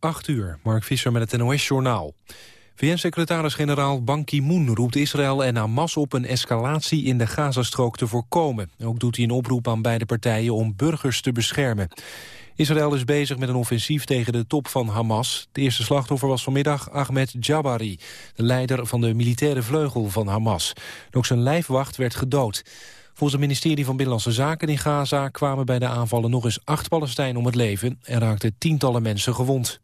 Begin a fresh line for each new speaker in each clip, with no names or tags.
8 uur, Mark Visser met het NOS-journaal. VN-secretaris-generaal Ban Ki-moon roept Israël en Hamas op een escalatie in de Gazastrook te voorkomen. Ook doet hij een oproep aan beide partijen om burgers te beschermen. Israël is bezig met een offensief tegen de top van Hamas. De eerste slachtoffer was vanmiddag Ahmed Jabari, de leider van de militaire vleugel van Hamas. ook zijn lijfwacht werd gedood. Volgens het ministerie van Binnenlandse Zaken in Gaza kwamen bij de aanvallen nog eens acht Palestijnen om het leven en raakten tientallen mensen gewond.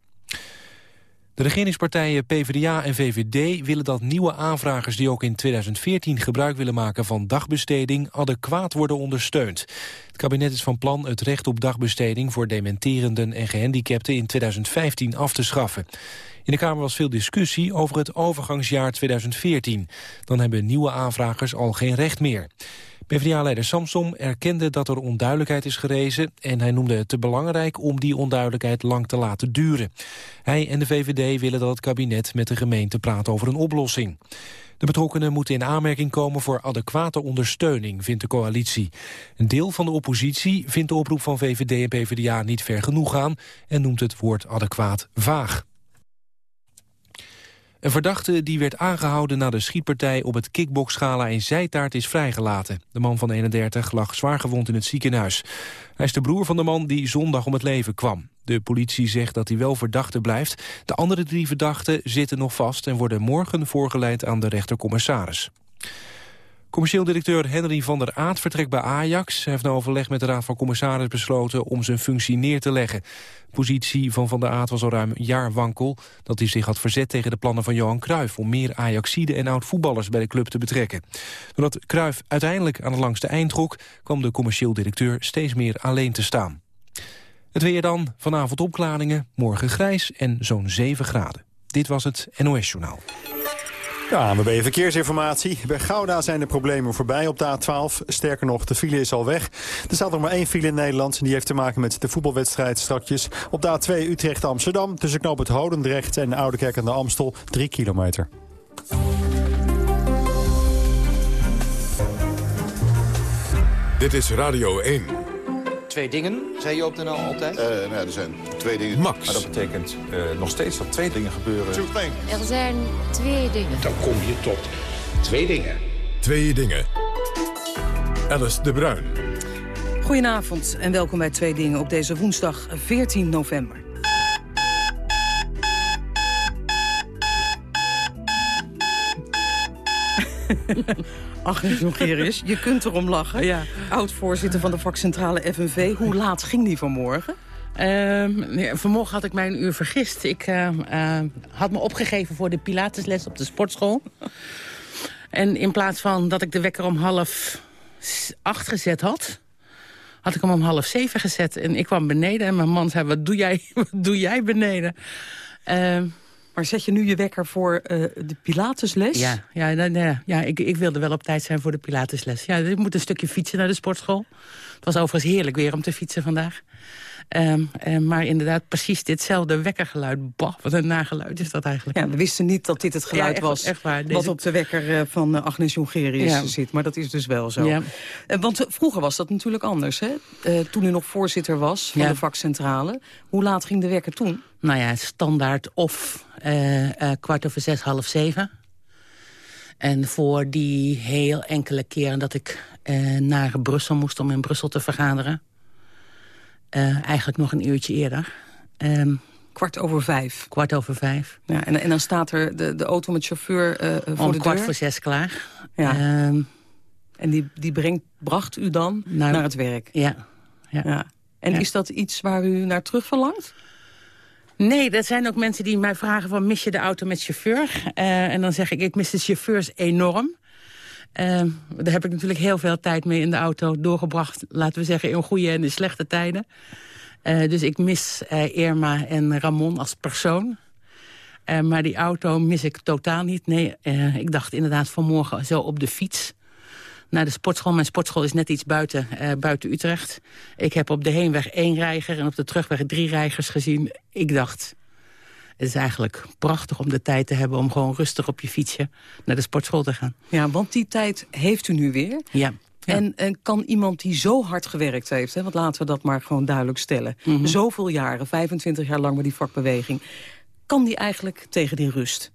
De regeringspartijen PvdA en VVD willen dat nieuwe aanvragers die ook in 2014 gebruik willen maken van dagbesteding adequaat worden ondersteund. Het kabinet is van plan het recht op dagbesteding voor dementerenden en gehandicapten in 2015 af te schaffen. In de Kamer was veel discussie over het overgangsjaar 2014. Dan hebben nieuwe aanvragers al geen recht meer. PvdA-leider Samsom erkende dat er onduidelijkheid is gerezen... en hij noemde het te belangrijk om die onduidelijkheid lang te laten duren. Hij en de VVD willen dat het kabinet met de gemeente praat over een oplossing. De betrokkenen moeten in aanmerking komen voor adequate ondersteuning, vindt de coalitie. Een deel van de oppositie vindt de oproep van VVD en PvdA niet ver genoeg gaan... en noemt het woord adequaat vaag. Een verdachte die werd aangehouden na de schietpartij op het kickboxgala in Zijtaart is vrijgelaten. De man van 31 lag zwaargewond in het ziekenhuis. Hij is de broer van de man die zondag om het leven kwam. De politie zegt dat hij wel verdachte blijft. De andere drie verdachten zitten nog vast en worden morgen voorgeleid aan de rechtercommissaris. Commercieel directeur Henry van der Aat vertrekt bij Ajax. Hij heeft na overleg met de Raad van Commissaris besloten om zijn functie neer te leggen. De positie van Van der Aat was al ruim een jaar wankel... dat hij zich had verzet tegen de plannen van Johan Cruijff... om meer Ajaxide en oud-voetballers bij de club te betrekken. Doordat Cruijff uiteindelijk aan het langste eind trok... kwam de commercieel directeur steeds meer alleen te staan. Het weer dan, vanavond opklaringen, morgen grijs en zo'n 7 graden. Dit was het NOS Journaal.
Ja, we je Verkeersinformatie. Bij Gouda zijn de problemen voorbij op de A12. Sterker nog, de file is al weg. Er staat nog maar één file in Nederland. En die heeft te maken met de voetbalwedstrijd strakjes. Op de A2 Utrecht-Amsterdam. Tussen knoop het Hodendrecht en Oudekerk en de Amstel. Drie kilometer.
Dit is Radio 1
twee dingen, zei je op de NL altijd?
Uh, nou, er zijn twee dingen.
Max.
Maar dat betekent uh, nog steeds dat twee dingen gebeuren.
Er zijn twee dingen.
Dan kom je tot twee dingen.
Twee dingen. Alice de Bruin.
Goedenavond en welkom bij Twee Dingen op deze woensdag 14 november. Agnes Jongerius, je kunt erom lachen. Ja. Oud-voorzitter van de vakcentrale FNV. Hoe laat ging die vanmorgen?
Uh, vanmorgen had ik mij een uur vergist. Ik uh, uh, had me opgegeven voor de pilatesles op de sportschool. en in plaats van dat ik de wekker om half acht gezet had... had ik hem om half zeven gezet. En ik kwam beneden en mijn man zei, wat doe jij, wat doe jij beneden?
Ehm, maar zet je nu je wekker voor uh, de Pilatesles?
Ja, ja, ja, ja ik, ik wilde wel op tijd zijn voor de Pilatesles. Ja, ik moet een stukje fietsen naar de sportschool. Het was overigens heerlijk weer om te fietsen vandaag. Um, um, maar inderdaad, precies ditzelfde wekkergeluid. Bah, wat een nageluid is dat eigenlijk.
Ja, we wisten niet dat dit het geluid was echt waar. Deze... wat op de wekker uh, van uh, Agnes Jongerius ja. zit. Maar dat is dus wel zo. Ja. Uh, want vroeger was dat natuurlijk anders. Hè? toen u nog voorzitter was van de vakcentrale. Hoe laat ging de wekker toen?
Nou ja, standaard of kwart over zes, half zeven. En voor die heel enkele keren dat ik naar Brussel moest om in Brussel te vergaderen uh, eigenlijk nog een uurtje eerder. Um,
kwart over vijf.
Kwart over vijf.
Ja, en, en dan staat er de, de auto met chauffeur uh, voor
Om
de
kwart voor zes klaar.
Ja. Um, en die, die brengt, bracht u dan nou, naar het werk?
Ja. ja.
ja. En ja. is dat iets waar u naar terug verlangt?
Nee, er zijn ook mensen die mij vragen van mis je de auto met chauffeur? Uh, en dan zeg ik, ik mis de chauffeurs enorm. Uh, daar heb ik natuurlijk heel veel tijd mee in de auto doorgebracht. Laten we zeggen in goede en in slechte tijden. Uh, dus ik mis Irma en Ramon als persoon. Maar die auto mis ik totaal niet. Nee, ik dacht inderdaad vanmorgen zo op de fiets naar de sportschool. Mijn sportschool is net iets buiten, buiten Utrecht. Ik heb op de heenweg één reiger en op de terugweg drie reigers gezien. Ik dacht, het is eigenlijk prachtig om de tijd te hebben... om gewoon rustig op je fietsje naar de sportschool te gaan.
Ja, want die tijd heeft u nu weer.
Ja.
En, en, kan iemand die zo hard gewerkt heeft, hè, want laten we dat maar gewoon duidelijk stellen... Mm zoveel jaren, 25 jaar lang met die vakbeweging... kan die eigenlijk tegen die rust?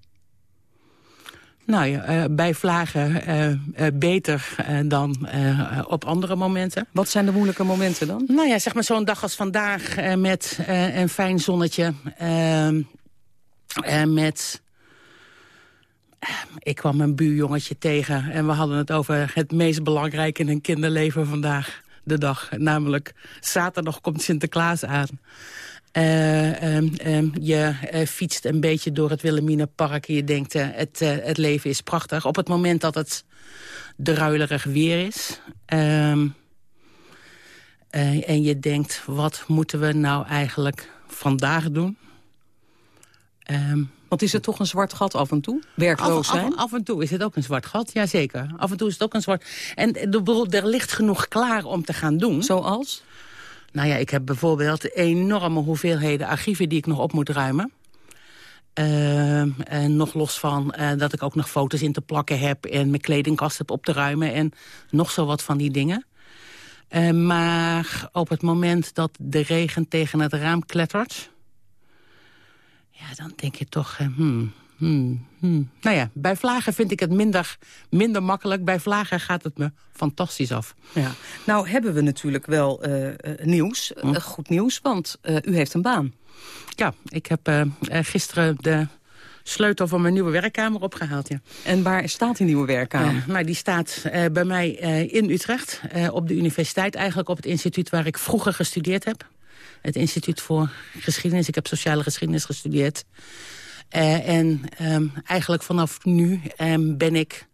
Nou ja, uh, bij vlagen uh, uh, beter dan op andere momenten.
Wat zijn de moeilijke momenten dan?
Nou ja, zeg maar zo'n dag als vandaag met een fijn zonnetje. Ehm, met... Ik kwam een buurjongetje tegen en we hadden het over het meest belangrijke in een kinderleven vandaag de dag. Namelijk, zaterdag komt Sinterklaas aan. Uh, um, je uh, fietst een beetje door het Wilhelminapark en je denkt het, het leven is prachtig. Op het moment dat het druilerig weer is... Ehm, en je denkt, wat moeten we nou eigenlijk vandaag doen?
Want is het toch een zwart gat af en toe? Werkloos zijn?
Af, af, en toe is het ook een zwart gat, jazeker. Af en toe is het ook een zwart... En er ligt genoeg klaar om te gaan doen.
Zoals?
Nou ja, ik heb bijvoorbeeld enorme hoeveelheden archieven die ik nog op moet ruimen. Uh, en nog los van uh, dat ik ook nog foto's in te plakken heb... en mijn kledingkast heb op te ruimen en nog zo wat van die dingen. Uh, maar op het moment dat de regen tegen het raam klettert... ja, dan denk je toch... Hmm, Hmm, hmm. Nou ja, bij vlagen vind ik het minder, minder makkelijk. Bij vlagen gaat het me fantastisch af.
Ja. Nou hebben we natuurlijk wel uh, nieuws, hm? uh, goed nieuws, want u heeft een baan.
Ja, ik heb gisteren de sleutel van mijn nieuwe werkkamer opgehaald. Ja.
En waar staat die nieuwe werkkamer?
nou, die staat bij mij in Utrecht, op de universiteit. Eigenlijk op het instituut waar ik vroeger gestudeerd heb. Het instituut voor geschiedenis. Ik heb sociale geschiedenis gestudeerd. Uh, en um, eigenlijk vanaf nu um, ben ik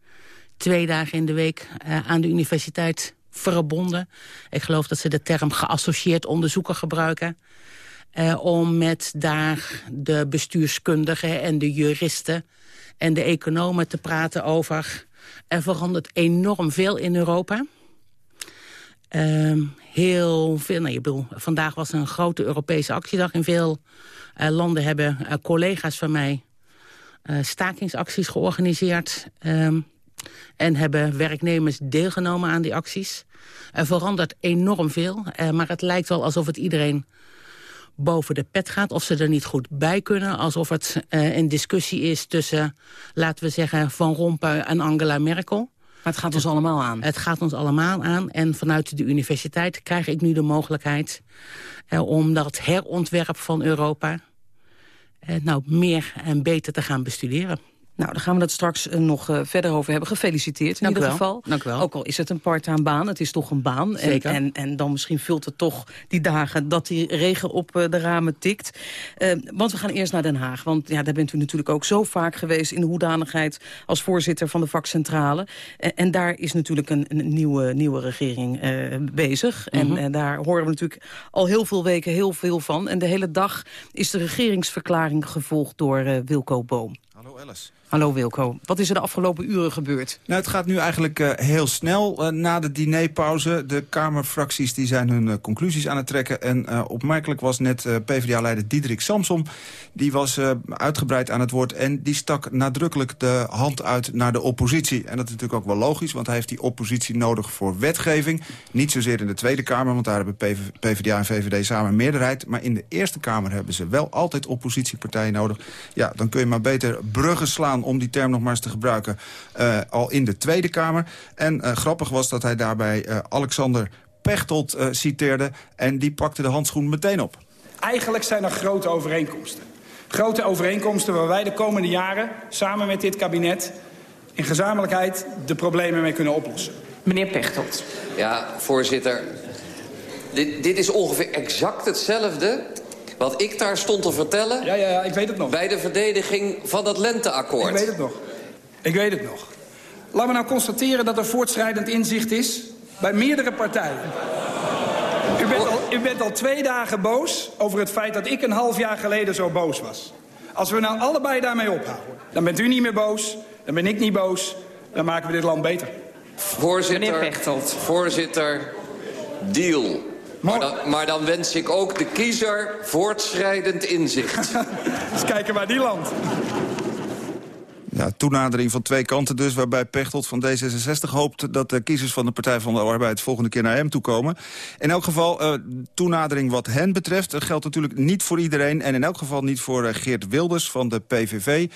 twee dagen in de week uh, aan de universiteit verbonden. Ik geloof dat ze de term geassocieerd onderzoeker gebruiken. Uh, om met daar de bestuurskundigen en de juristen en de economen te praten over. Er verandert enorm veel in Europa. Um, heel veel, nou, je bedoel, vandaag was een grote Europese actiedag in veel uh, landen hebben uh, collega's van mij uh, stakingsacties georganiseerd... Um, en hebben werknemers deelgenomen aan die acties. Er verandert enorm veel, maar het lijkt wel alsof het iedereen boven de pet gaat. Of ze er niet goed bij kunnen. Alsof het een discussie is tussen, laten we zeggen, Van Rompuy en Angela Merkel.
Maar het gaat ons allemaal aan.
Het gaat ons allemaal aan. En vanuit de universiteit krijg ik nu de mogelijkheid... Eh, om dat herontwerp van Europa... Eh, nou, meer en beter te gaan bestuderen.
Nou, daar gaan we het straks uh, nog uh, verder over hebben. Gefeliciteerd in
Dank
ieder geval.
Dank u wel.
Ook al is het een part-time baan, het is toch een baan.
Zeker.
En, en, en, dan misschien vult het toch die dagen dat die regen op uh, de ramen tikt. want we gaan eerst naar Den Haag. Want ja, daar bent u natuurlijk ook zo vaak geweest... in de hoedanigheid als voorzitter van de vakcentrale. en daar is natuurlijk een, een nieuwe, nieuwe regering bezig. Mm -hmm. En daar horen we natuurlijk al heel veel weken heel veel van. En de hele dag is de regeringsverklaring gevolgd door Wilco Boom.
Hallo Alice.
Hallo Wilco, wat is er de afgelopen uren gebeurd?
Nou, het gaat nu eigenlijk uh, heel snel uh, na de dinerpauze. De Kamerfracties die zijn hun uh, conclusies aan het trekken. En opmerkelijk was net PvdA-leider Diederik Samsom. Die was uitgebreid aan het woord en die stak nadrukkelijk de hand uit naar de oppositie. En dat is natuurlijk ook wel logisch, want hij heeft die oppositie nodig voor wetgeving. Niet zozeer in de Tweede Kamer, want daar hebben PV PvdA en VVD samen een meerderheid. Maar in de Eerste Kamer hebben ze wel altijd oppositiepartijen nodig. Ja, dan kun je maar beter bruggen slaan om die term nog maar eens te gebruiken, uh, al in de Tweede Kamer. En uh, grappig was dat hij daarbij uh, Alexander Pechtold citeerde... en die pakte de handschoen meteen op.
Eigenlijk zijn er grote overeenkomsten. Grote overeenkomsten waar wij de komende jaren samen met dit kabinet... in gezamenlijkheid de problemen mee kunnen oplossen.
Meneer Pechtold.
Ja, voorzitter. Dit, dit is ongeveer exact hetzelfde wat ik daar stond te vertellen...
Ja, ja, ja, ik weet het nog.
Bij de verdediging van dat lenteakkoord.
Ik weet het nog. Ik weet het nog. Laten we nou constateren dat er voortschrijdend inzicht is... bij meerdere partijen. U bent, al, u bent al twee dagen boos over het feit dat ik een half jaar geleden zo boos was. Als we nou allebei daarmee ophouden, dan bent u niet meer boos... dan ben ik niet boos, dan maken we dit land beter.
Voorzitter,
Meneer Pechtold.
Voorzitter, deal. Maar dan, maar dan, wens ik ook de kiezer voortschrijdend inzicht.
Eens kijken waar die landt.
Ja, toenadering van twee kanten dus, waarbij Pechtold van D66 hoopt... dat de kiezers van de Partij van de Arbeid volgende keer naar hem toe komen. In elk geval, uh, toenadering wat hen betreft... Dat geldt natuurlijk niet voor iedereen en in elk geval niet voor uh, Geert Wilders van de PVV.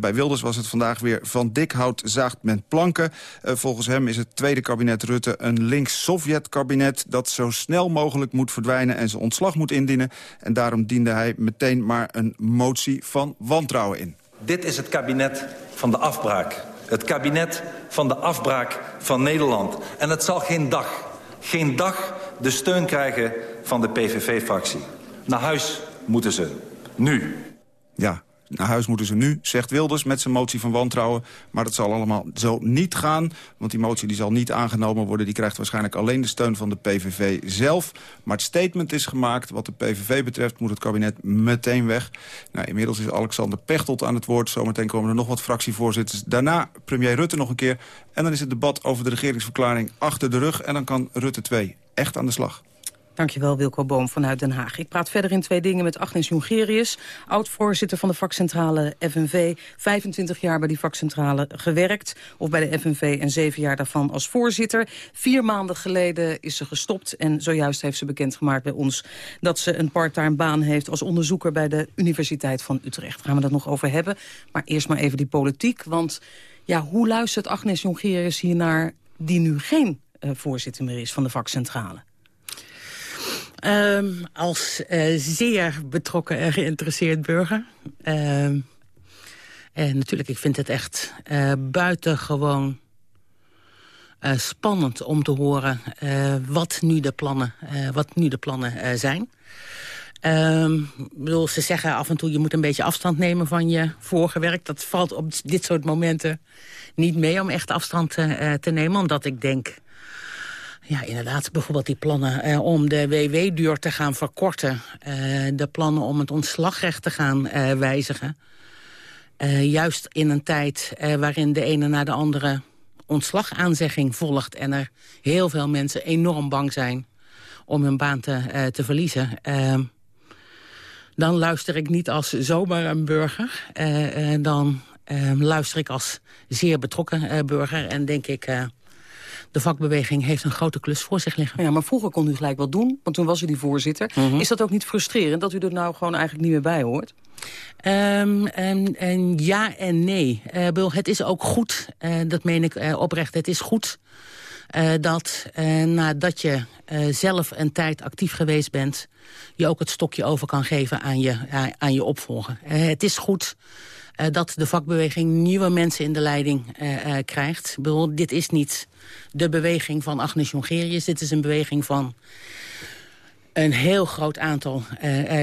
Bij Wilders was het vandaag weer van dik hout zaagt men planken. volgens hem is het tweede kabinet Rutte een links-Sovjet-kabinet... dat zo snel mogelijk moet verdwijnen en zijn ontslag moet indienen. En daarom diende hij meteen maar een motie van wantrouwen in.
Dit is het kabinet van de afbraak. Het kabinet van de afbraak van Nederland. En het zal geen dag, geen dag de steun krijgen van de PVV-fractie. Naar huis moeten ze. Nu.
Ja, naar huis moeten ze nu, zegt Wilders met zijn motie van wantrouwen. Maar dat zal allemaal zo niet gaan. Want die motie die zal niet aangenomen worden. Die krijgt waarschijnlijk alleen de steun van de PVV zelf. Maar het statement is gemaakt. Wat de PVV betreft moet het kabinet meteen weg. Nou, inmiddels is Alexander Pechtold aan het woord. Zometeen komen er nog wat fractievoorzitters. Daarna premier Rutte nog een keer. En dan is het debat over de regeringsverklaring achter de rug. En dan kan Rutte 2 echt aan de slag.
Dankjewel Wilco Boom vanuit Den Haag. Ik praat verder in twee dingen met Agnes Jongerius, oud-voorzitter van de vakcentrale FNV. 25 jaar bij die vakcentrale gewerkt, of bij de FNV en zeven jaar daarvan als voorzitter. Vier maanden geleden is ze gestopt en zojuist heeft ze bekendgemaakt bij ons... dat ze een parttime baan heeft als onderzoeker bij de Universiteit van Utrecht. Daar gaan we dat nog over hebben. Maar eerst maar even die politiek, want ja, hoe luistert Agnes Jongerius hiernaar... die nu geen uh, voorzitter meer is van de vakcentrale?
Um, als uh, zeer betrokken en geïnteresseerd burger. Uh, en natuurlijk, ik vind het echt uh, buitengewoon uh, spannend om te horen wat nu de plannen, wat nu de plannen zijn. Um, bedoel, ze zeggen af en toe, je moet een beetje afstand nemen van je vorige werk. Dat valt op dit soort momenten niet mee om echt afstand te nemen. Omdat ik denk, ja, inderdaad, bijvoorbeeld die plannen eh, om de WW-duur te gaan verkorten. Eh, de plannen om het ontslagrecht te gaan eh, wijzigen. Eh, juist in een tijd eh, waarin de ene na de andere ontslagaanzegging volgt... en er heel veel mensen enorm bang zijn om hun baan te, eh, te verliezen... dan luister ik niet als zomaar een burger. dan luister ik als zeer betrokken burger en denk ik de vakbeweging heeft een grote klus voor zich liggen.
Ja, maar vroeger kon u gelijk wel doen, want toen was u die voorzitter. Mhm. Is dat ook niet frustrerend dat u er nou gewoon eigenlijk niet meer bij hoort?
Um, en ja en nee. Uh, het is ook goed, uh, dat meen ik uh, oprecht, het is goed... dat nadat je zelf een tijd actief geweest bent... je ook het stokje over kan geven aan je, aan je opvolger. het is goed dat de vakbeweging nieuwe mensen in de leiding krijgt. Bedoel, dit is niet de beweging van Agnes Jongerius. Dit is een beweging van een heel groot aantal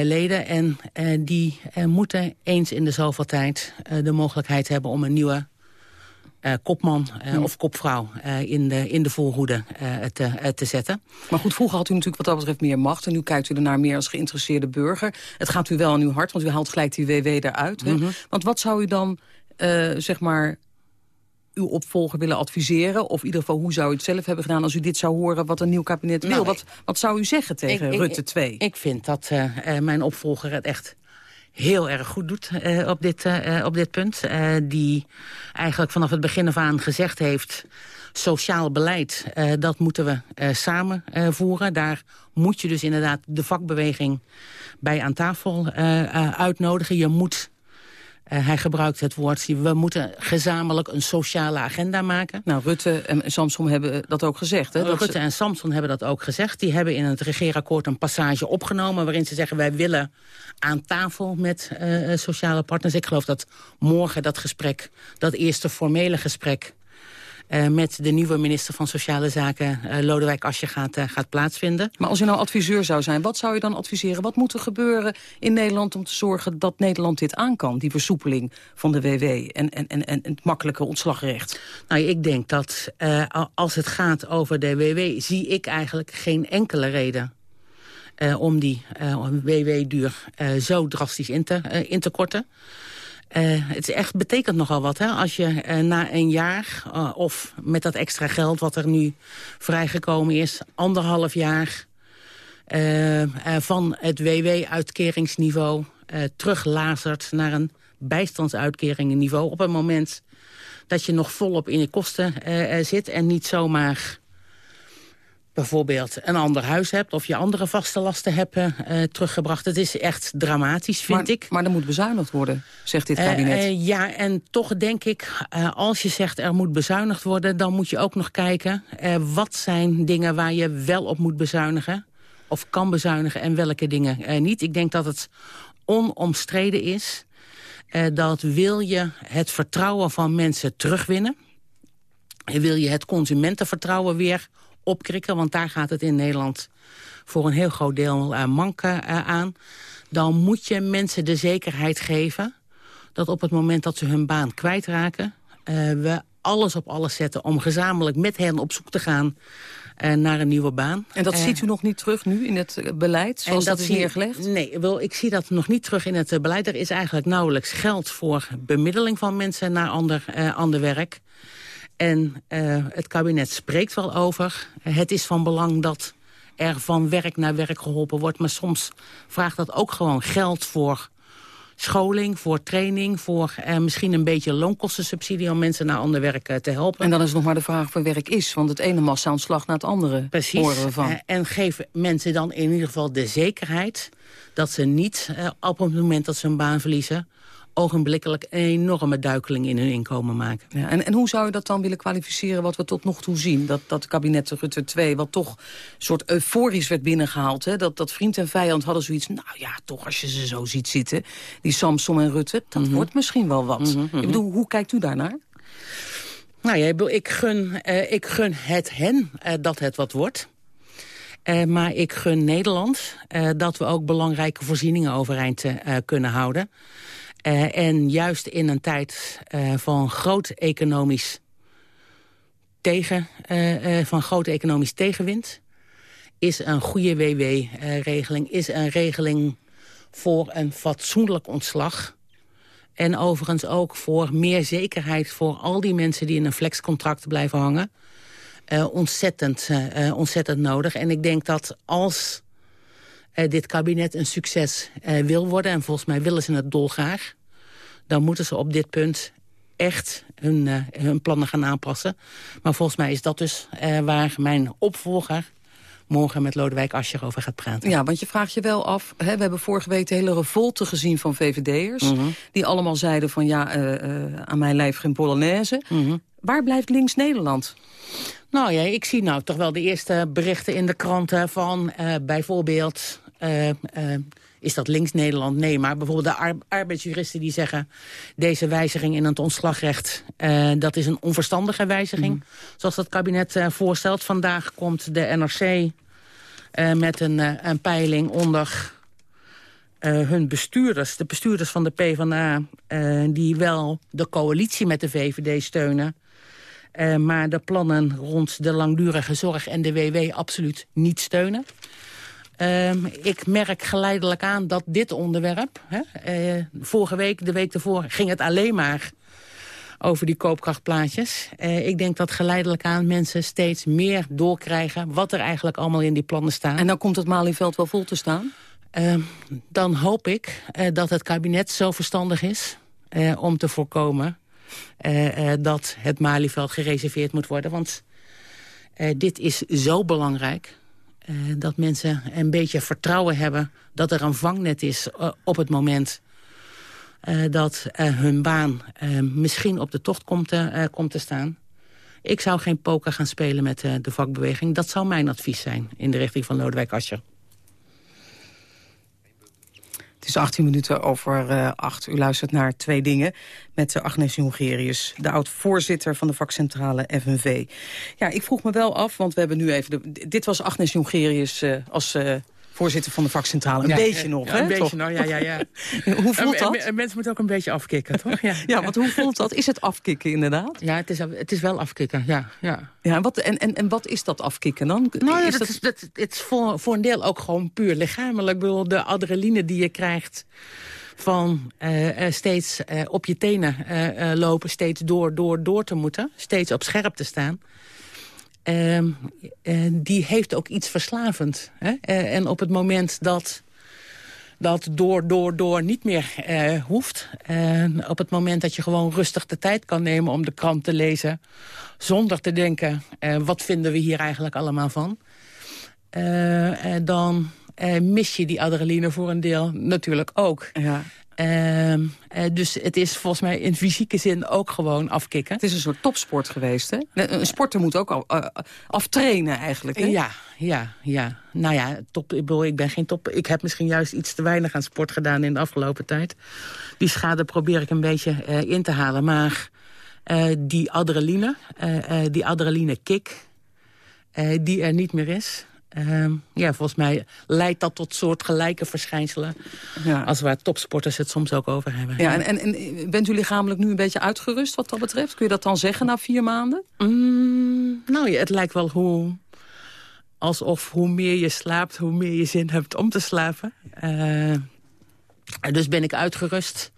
leden. En die moeten eens in de zoveel tijd de mogelijkheid hebben om een nieuwe kopman hmm. of kopvrouw in, de, in de voorhoede te, te zetten.
Maar goed, vroeger had u natuurlijk wat dat betreft meer macht. En nu kijkt u ernaar meer als geïnteresseerde burger. Het gaat u wel aan uw hart, want u haalt gelijk die WW eruit. Mm -hmm. Want wat zou u dan, zeg maar uw opvolger willen adviseren? Of in ieder geval, hoe zou u het zelf hebben gedaan... als u dit zou horen wat een nieuw kabinet wil? Nou, wat, wat zou u zeggen tegen Rutte 2?
Ik, ik, vind dat mijn opvolger het echt heel erg goed doet uh, op, dit, uh, op dit punt. die eigenlijk vanaf het begin af aan gezegd heeft... sociaal beleid, dat moeten we samen voeren. Daar moet je dus inderdaad de vakbeweging bij aan tafel uitnodigen. Je moet uh, hij gebruikt het woord, we moeten gezamenlijk een sociale agenda maken.
Nou, Rutte en Samson hebben dat ook gezegd. Hè?
Dat Rutte en Samson hebben dat ook gezegd. Die hebben in het regeerakkoord een passage opgenomen... waarin ze zeggen, wij willen aan tafel met uh, sociale partners. Ik geloof dat morgen dat gesprek, dat eerste formele gesprek... Uh, met de nieuwe minister van Sociale Zaken, uh, Lodewijk Asje, gaat, uh, gaat plaatsvinden.
Maar als u nou adviseur zou zijn, wat zou je dan adviseren? Wat moet er gebeuren in Nederland om te zorgen dat Nederland dit aan kan? Die versoepeling van de WW en, en, en, en het makkelijke ontslagrecht.
Nou, ik denk dat als het gaat over de WW, zie ik eigenlijk geen enkele reden uh, om die uh, WW-duur uh, zo drastisch in te, in te korten. Uh, het is echt, betekent nogal wat. Hè? Als je uh, na een jaar, uh, of met dat extra geld wat er nu vrijgekomen is... anderhalf jaar van het WW-uitkeringsniveau teruglazert naar een bijstandsuitkeringenniveau... op het moment dat je nog volop in je kosten zit... en niet zomaar bijvoorbeeld een ander huis hebt... of je andere vaste lasten hebt uh, teruggebracht. Het is echt dramatisch, vind ik.
Maar er moet bezuinigd worden, zegt dit kabinet. Uh,
uh, ja, en toch denk ik, als je zegt er moet bezuinigd worden... dan moet je ook nog kijken, wat zijn dingen waar je wel op moet bezuinigen... of kan bezuinigen en welke dingen niet. Ik denk dat het onomstreden is... dat wil je het vertrouwen van mensen terugwinnen... wil je het consumentenvertrouwen weer opkrikken... want daar gaat het in Nederland voor een heel groot deel uh, manken uh, aan... dan moet je mensen de zekerheid geven... dat op het moment dat ze hun baan kwijtraken... Uh, we alles op alles zetten om gezamenlijk met hen op zoek te gaan naar een nieuwe baan.
En dat ziet u nog niet terug nu in het beleid, zoals dat, dat is neergelegd?
Nee, wel, ik zie dat nog niet terug in het beleid. Er is eigenlijk nauwelijks geld voor bemiddeling van mensen naar ander, ander werk. En uh, het kabinet spreekt wel over. Het is van belang dat er van werk naar werk geholpen wordt. Maar soms vraagt dat ook gewoon geld voor scholing, voor training... voor uh, misschien een beetje loonkostensubsidie om mensen naar ander werk uh, te helpen.
En dan is nog maar de vraag er werk is. Want het ene massa-ontslag naar het andere
Precies.
horen we van. Uh,
en geef mensen dan in ieder geval de zekerheid... dat ze niet op het moment dat ze een baan verliezen ogenblikkelijk een enorme duikeling in hun inkomen maken.
Ja, en, en hoe zou je dat dan willen kwalificeren wat we tot nog toe zien? Dat, dat kabinet Rutte 2, wat toch een soort euforisch werd binnengehaald. Hè? Dat, dat vriend en vijand hadden zoiets, nou ja, toch als je ze zo ziet zitten... die Samson en Rutte, dat mhm. wordt misschien wel wat. Mm Ik bedoel, hoe kijkt u daarnaar?
Nou ja, ik gun, uh, ik gun het hen uh, dat het wat wordt. Uh, maar ik gun Nederland dat we ook belangrijke voorzieningen overeind kunnen houden. Uh, en juist in een tijd uh, van groot economisch tegen, uh, van groot economisch tegenwind is een goede WW-regeling, is een regeling voor een fatsoenlijk ontslag. En overigens ook voor meer zekerheid voor al die mensen die in een flexcontract blijven hangen. ontzettend, ontzettend nodig. En ik denk dat als dit kabinet een succes wil worden... en volgens mij willen ze het dolgraag... dan moeten ze op dit punt echt hun, uh, hun plannen gaan aanpassen. Maar volgens mij is dat dus waar mijn opvolger morgen met Lodewijk Asscher over gaat praten.
Ja, want je vraagt je wel af... Hè, we hebben vorige week de hele revolte gezien van VVD'ers... Mm -hmm. die allemaal zeiden van ja, uh, uh, aan mijn lijf geen Polonaise. Mm -hmm. Waar blijft links Nederland?
Nou ja, ik zie nou toch wel de eerste berichten in de kranten van bijvoorbeeld... Is dat links Nederland? Nee, maar bijvoorbeeld de ar arbeidsjuristen die zeggen... deze wijziging in het ontslagrecht, uh, dat is een onverstandige wijziging. Mm. Zoals dat kabinet uh, voorstelt. Vandaag komt de NRC uh, met een, een peiling onder hun bestuurders. De bestuurders van de PvdA die wel de coalitie met de VVD steunen... Maar de plannen rond de langdurige zorg en de WW absoluut niet steunen. Uh, ik merk geleidelijk aan dat dit onderwerp... Hè, uh, vorige week, de week ervoor, ging het alleen maar over die koopkrachtplaatjes. Uh, ik denk dat geleidelijk aan mensen steeds meer doorkrijgen... wat er eigenlijk allemaal in die plannen staat.
En dan komt het Malieveld wel vol te staan?
Uh, dan hoop ik uh, dat het kabinet zo verstandig is... om te voorkomen dat het Malieveld gereserveerd moet worden. Want dit is zo belangrijk... Uh, dat mensen een beetje vertrouwen hebben dat er een vangnet is uh, op het moment uh, dat hun baan misschien op de tocht komt, komt, te staan. Ik zou geen poker gaan spelen met de vakbeweging. Dat zou mijn advies zijn in de richting van Lodewijk Asscher
is 18 minuten over uh, 8. U luistert naar Twee Dingen met uh, Agnes Jongerius... de oud-voorzitter van de vakcentrale FNV. Ja, ik vroeg me wel af, want we hebben nu even... De, dit was Agnes Jongerius uh, als voorzitter van de vakcentrale. Een
ja,
beetje nog,
ja,
hè?
Een beetje nog, ja, ja, ja.
hoe voelt dat?
En, mensen moeten ook een beetje afkicken, toch?
Ja, ja, want hoe voelt dat? Is het afkicken, inderdaad?
Ja, het is, het is wel afkicken, ja. ja.
ja en, wat, en, en, en wat is dat afkicken dan?
Nou
is
dat, dat... Is, dat, het is voor, voor een deel ook gewoon puur lichamelijk. Ik bedoel, de adrenaline die je krijgt van uh, uh, steeds uh, op je tenen lopen, steeds door, door, door te moeten. Steeds op scherp te staan. Ehm, die heeft ook iets verslavend. Hè? en op het moment dat dat door, door, door niet meer uh, hoeft. Uh, op het moment dat je gewoon rustig de tijd kan nemen om de krant te lezen... zonder te denken, wat vinden we hier eigenlijk allemaal van... dan mis je die adrenaline voor een deel natuurlijk ook. Ja. Uh, dus het is volgens mij in fysieke zin ook gewoon afkicken.
Het is een soort topsport geweest, hè? Een sporter moet ook al, uh, aftrainen eigenlijk, hè?
Ja, ja, ja. Nou ja, top, ik, bedoel, ik ben geen top... Ik heb misschien juist iets te weinig aan sport gedaan in de afgelopen tijd. Die schade probeer ik een beetje in te halen. Maar die adrenaline, die adrenaline kick... die er niet meer is... Uh, ja, volgens mij leidt dat tot soortgelijke verschijnselen... Ja. als waar topsporters het soms ook over hebben.
Ja, en, en, en, bent u lichamelijk nu een beetje uitgerust wat dat betreft? Kun je dat dan zeggen na vier maanden?
Mm, nou ja, het lijkt wel hoe, alsof hoe meer je slaapt... hoe meer je zin hebt om te slapen. Uh, dus ben ik uitgerust.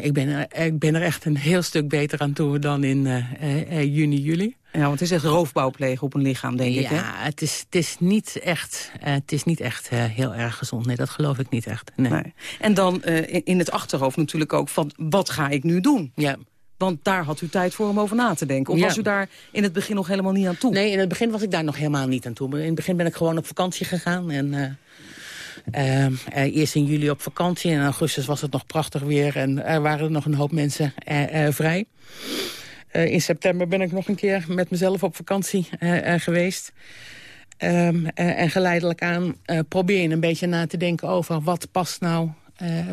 Ik ben, er, ik ben er echt een heel stuk beter aan toe dan in uh, juni, juli.
Ja, want het is echt roofbouw plegen op een lichaam, denk
ja,
ik.
Ja, het is, het is niet echt, uh, het is niet echt uh, heel erg gezond. Nee, dat geloof ik niet echt. Nee. nee.
En dan in, het achterhoofd natuurlijk ook van, wat ga ik nu doen? Ja. Want daar had u tijd voor om over na te denken. Of ja. was u daar in het begin nog helemaal niet aan toe?
Nee, in het begin was ik daar nog helemaal niet aan toe. In het begin ben ik gewoon op vakantie gegaan. En eerst in juli op vakantie. En in augustus was het nog prachtig weer. En er waren er nog een hoop mensen vrij. Uh, in september ben ik nog een keer met mezelf op vakantie geweest. Um, en geleidelijk aan probeer je een beetje na te denken over... wat past nou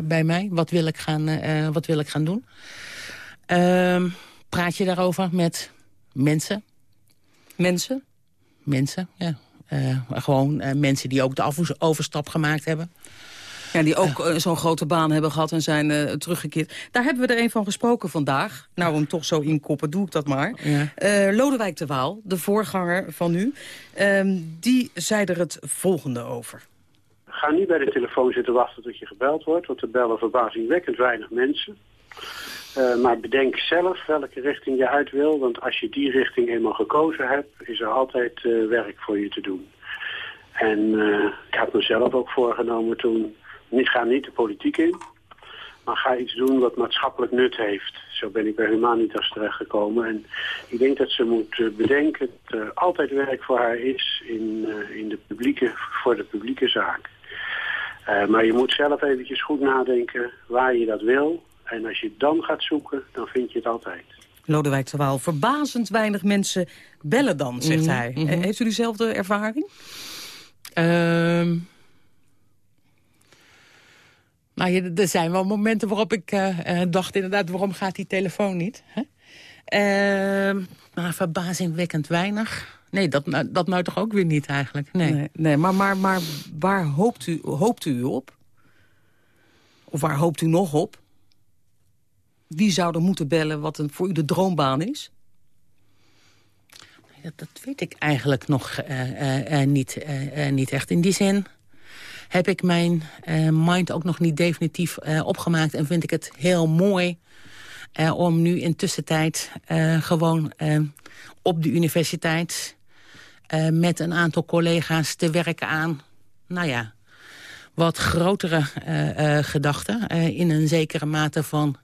bij mij? Wat wil ik gaan, wat wil ik gaan doen? Um, praat je daarover met mensen?
Mensen?
Mensen, ja. Gewoon mensen die ook de overstap gemaakt hebben.
Ja, die ook uh, zo'n grote baan hebben gehad en zijn uh, teruggekeerd. Daar hebben we er een van gesproken vandaag. Nou, om toch zo inkoppen doe ik dat maar. Ja. Uh, Lodewijk de Waal, de voorganger van u, um, die zei er het volgende over.
Ga niet bij de telefoon zitten wachten tot je gebeld wordt, want er bellen verbazingwekkend weinig mensen. Maar bedenk zelf welke richting je uit wil, want als je die richting eenmaal gekozen hebt, is er altijd werk voor je te doen. En ik had mezelf ook voorgenomen toen niet, ga niet de politiek in, maar ga iets doen wat maatschappelijk nut heeft. Zo ben ik bij Humanitas terechtgekomen. En ik denk dat ze moet eh, bedenken dat altijd werk voor haar is in, in de publieke, voor de publieke zaak. Maar je moet zelf eventjes goed nadenken waar je dat wil. En als je dan gaat zoeken, dan vind je het altijd.
Lodewijk terwijl verbazend weinig mensen bellen dan, zegt mm -hmm. hij. Heeft u diezelfde ervaring?
Ehm... Nou, er zijn wel momenten waarop ik uh, dacht inderdaad, waarom gaat die telefoon niet? Hè? Uh, maar verbazingwekkend weinig. Nee, dat, dat nou toch ook weer niet eigenlijk. Nee,
nee, nee maar, maar, maar waar hoopt u, hoopt u op? Of waar hoopt u nog op? Wie zou er moeten bellen wat een, voor u de droombaan is?
Dat, dat weet ik eigenlijk nog uh, niet, niet echt. In die zin heb ik mijn mind ook nog niet definitief opgemaakt. En vind ik het heel mooi om nu in tussentijd gewoon op de universiteit... met een aantal collega's te werken aan, nou ja, wat grotere gedachten. in een zekere mate van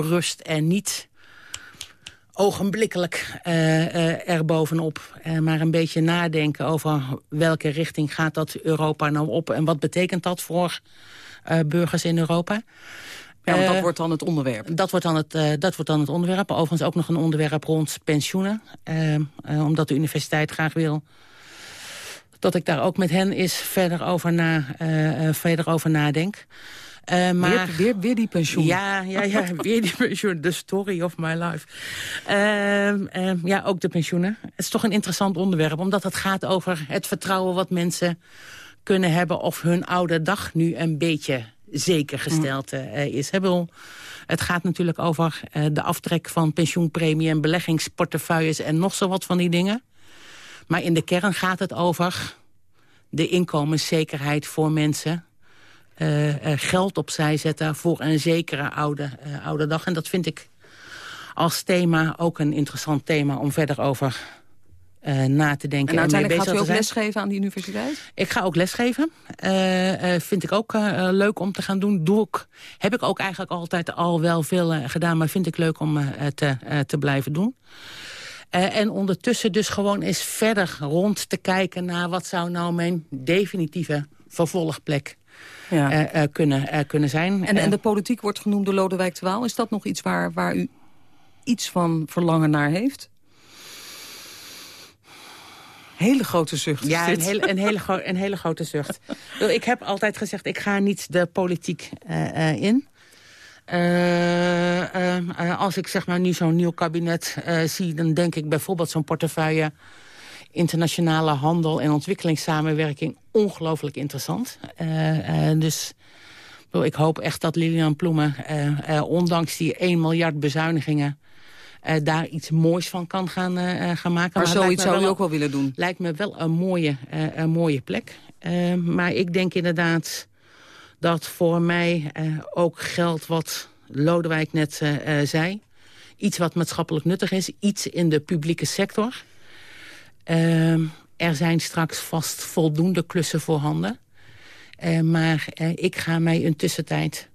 rust en niet ogenblikkelijk uh, uh, er bovenop. Uh, maar een beetje nadenken over welke richting gaat dat Europa nou op... en wat betekent dat voor burgers in Europa.
Ja, want dat wordt dan het onderwerp.
Dat wordt dan het, dat wordt dan het onderwerp. Overigens ook nog een onderwerp rond pensioenen. omdat de universiteit graag wil dat ik daar ook met hen eens verder over, na, verder over nadenk.
Uh, maar, weer, weer, die pensioen.
Ja, ja, ja weer die pensioen. The story of my life. Uh, uh, ja, ook de pensioenen. Het is toch een interessant onderwerp. Omdat het gaat over het vertrouwen wat mensen kunnen hebben... of hun oude dag nu een beetje zeker gesteld eh, is. Het gaat natuurlijk over eh, de aftrek van pensioenpremie... en beleggingsportefeuilles en nog zo wat van die dingen. Maar in de kern gaat het over de inkomenszekerheid voor mensen uh, geld opzij zetten voor een zekere oude, uh, oude dag. En dat vind ik als thema ook een interessant thema om verder over na te denken.
En uiteindelijk en gaat u ook lesgeven aan die universiteit?
Ik ga ook lesgeven. Uh, vind ik ook leuk om te gaan doen. Doe ik, heb ik ook eigenlijk altijd al wel veel gedaan... maar vind ik leuk om te, te blijven doen. en ondertussen dus gewoon eens verder rond te kijken... naar wat zou nou mijn definitieve vervolgplek ja. kunnen, kunnen zijn.
En, en de politiek wordt genoemd door Lodewijk de Waal. Is dat nog iets waar, waar u iets van verlangen naar heeft? Hele grote zucht.
Ja, een hele, een, hele een hele grote zucht. ik heb altijd gezegd, ik ga niet de politiek uh, uh, in. Uh, als ik zeg maar nu zo'n nieuw kabinet zie... dan denk ik bijvoorbeeld zo'n portefeuille... internationale handel en ontwikkelingssamenwerking... ongelooflijk interessant. dus ik hoop echt dat Lilian Ploemen... ondanks die 1 miljard bezuinigingen daar iets moois van kan gaan, gaan maken.
Maar, maar zoiets zou u ook wel willen doen?
Lijkt me wel een mooie, een mooie plek. maar ik denk inderdaad dat voor mij ook geldt wat Lodewijk net zei. Iets wat maatschappelijk nuttig is. Iets in de publieke sector. Ehm, er zijn straks vast voldoende klussen voorhanden. maar ik ga mij een tussentijd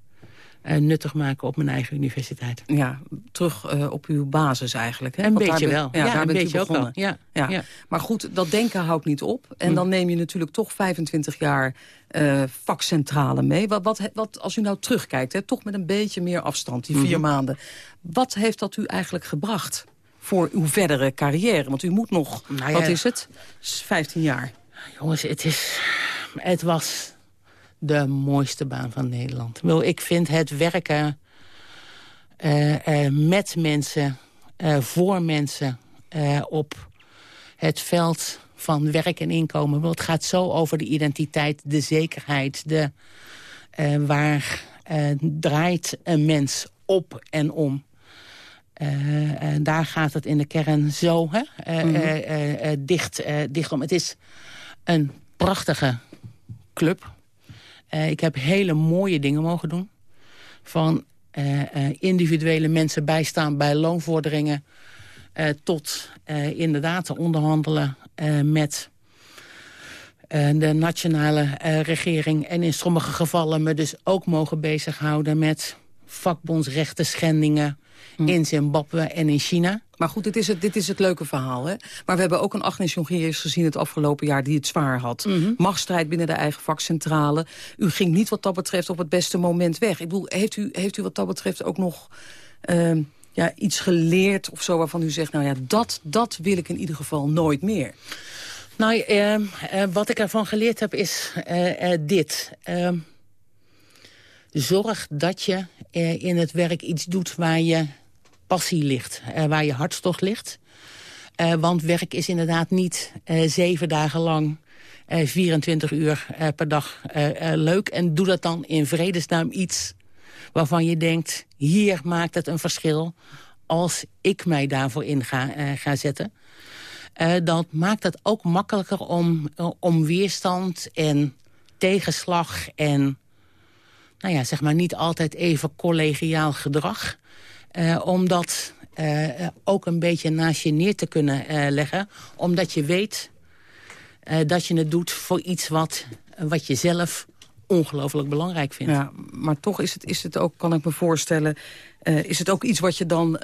uh, nuttig maken op mijn eigen universiteit.
Ja, terug uh, op uw basis eigenlijk. Hè?
Een Want beetje wel. Ja, daar een beetje ook wel. Ja,
ja. ja. Maar goed, dat denken houdt niet op. En hm. dan neem je natuurlijk toch 25 jaar uh, vakcentrale mee. Wat, wat, wat, als u nou terugkijkt, hè, toch met een beetje meer afstand, die vier mhm. maanden. Wat heeft dat u eigenlijk gebracht voor uw verdere carrière? Want u moet nog, nou wat is het, 15 jaar.
Jongens, het is... Het was de mooiste baan van Nederland. Ik vind het werken uh, uh, met mensen, uh, voor mensen... op het veld van werk en inkomen. Het gaat zo over de identiteit, de zekerheid. De, waar draait een mens op en om. En daar gaat het in de kern zo hè, mm dicht, dicht om. Het is een prachtige club. Ik heb hele mooie dingen mogen doen. Van individuele mensen bijstaan bij loonvorderingen... tot inderdaad onderhandelen met de nationale regering... en in sommige gevallen me dus ook mogen bezighouden met vakbondsrechten schendingen hm. in Zimbabwe en in China.
Maar goed, dit is het, dit is het leuke verhaal. Hè? Maar we hebben ook een Agnes Jongerius gezien het afgelopen jaar... die het zwaar had. Mm Machtsstrijd binnen de eigen vakcentrale. U ging niet wat dat betreft op het beste moment weg. Ik bedoel, heeft u, heeft u wat dat betreft ook nog... Uh, ja, iets geleerd of zo waarvan u zegt... nou ja, dat, dat wil ik in ieder geval nooit meer.
Nou, uh, uh, wat ik ervan geleerd heb is uh, dit. Zorg dat je in het werk iets doet waar je passie ligt, uh, waar je hartstocht ligt. Uh, want werk is inderdaad niet zeven dagen lang, 24 uur per dag leuk. En doe dat dan in vredesnaam iets waarvan je denkt... hier maakt het een verschil als ik mij daarvoor in ga, ga zetten. dan maakt het ook makkelijker om, om weerstand en tegenslag... en nou ja, zeg maar niet altijd even collegiaal gedrag uh, om dat uh, ook een beetje naast je neer te kunnen uh, leggen. Omdat je weet dat je het doet voor iets wat, wat je zelf ongelooflijk belangrijk vindt.
Ja, maar toch is het, is het ook, kan ik me voorstellen... is het ook iets wat je dan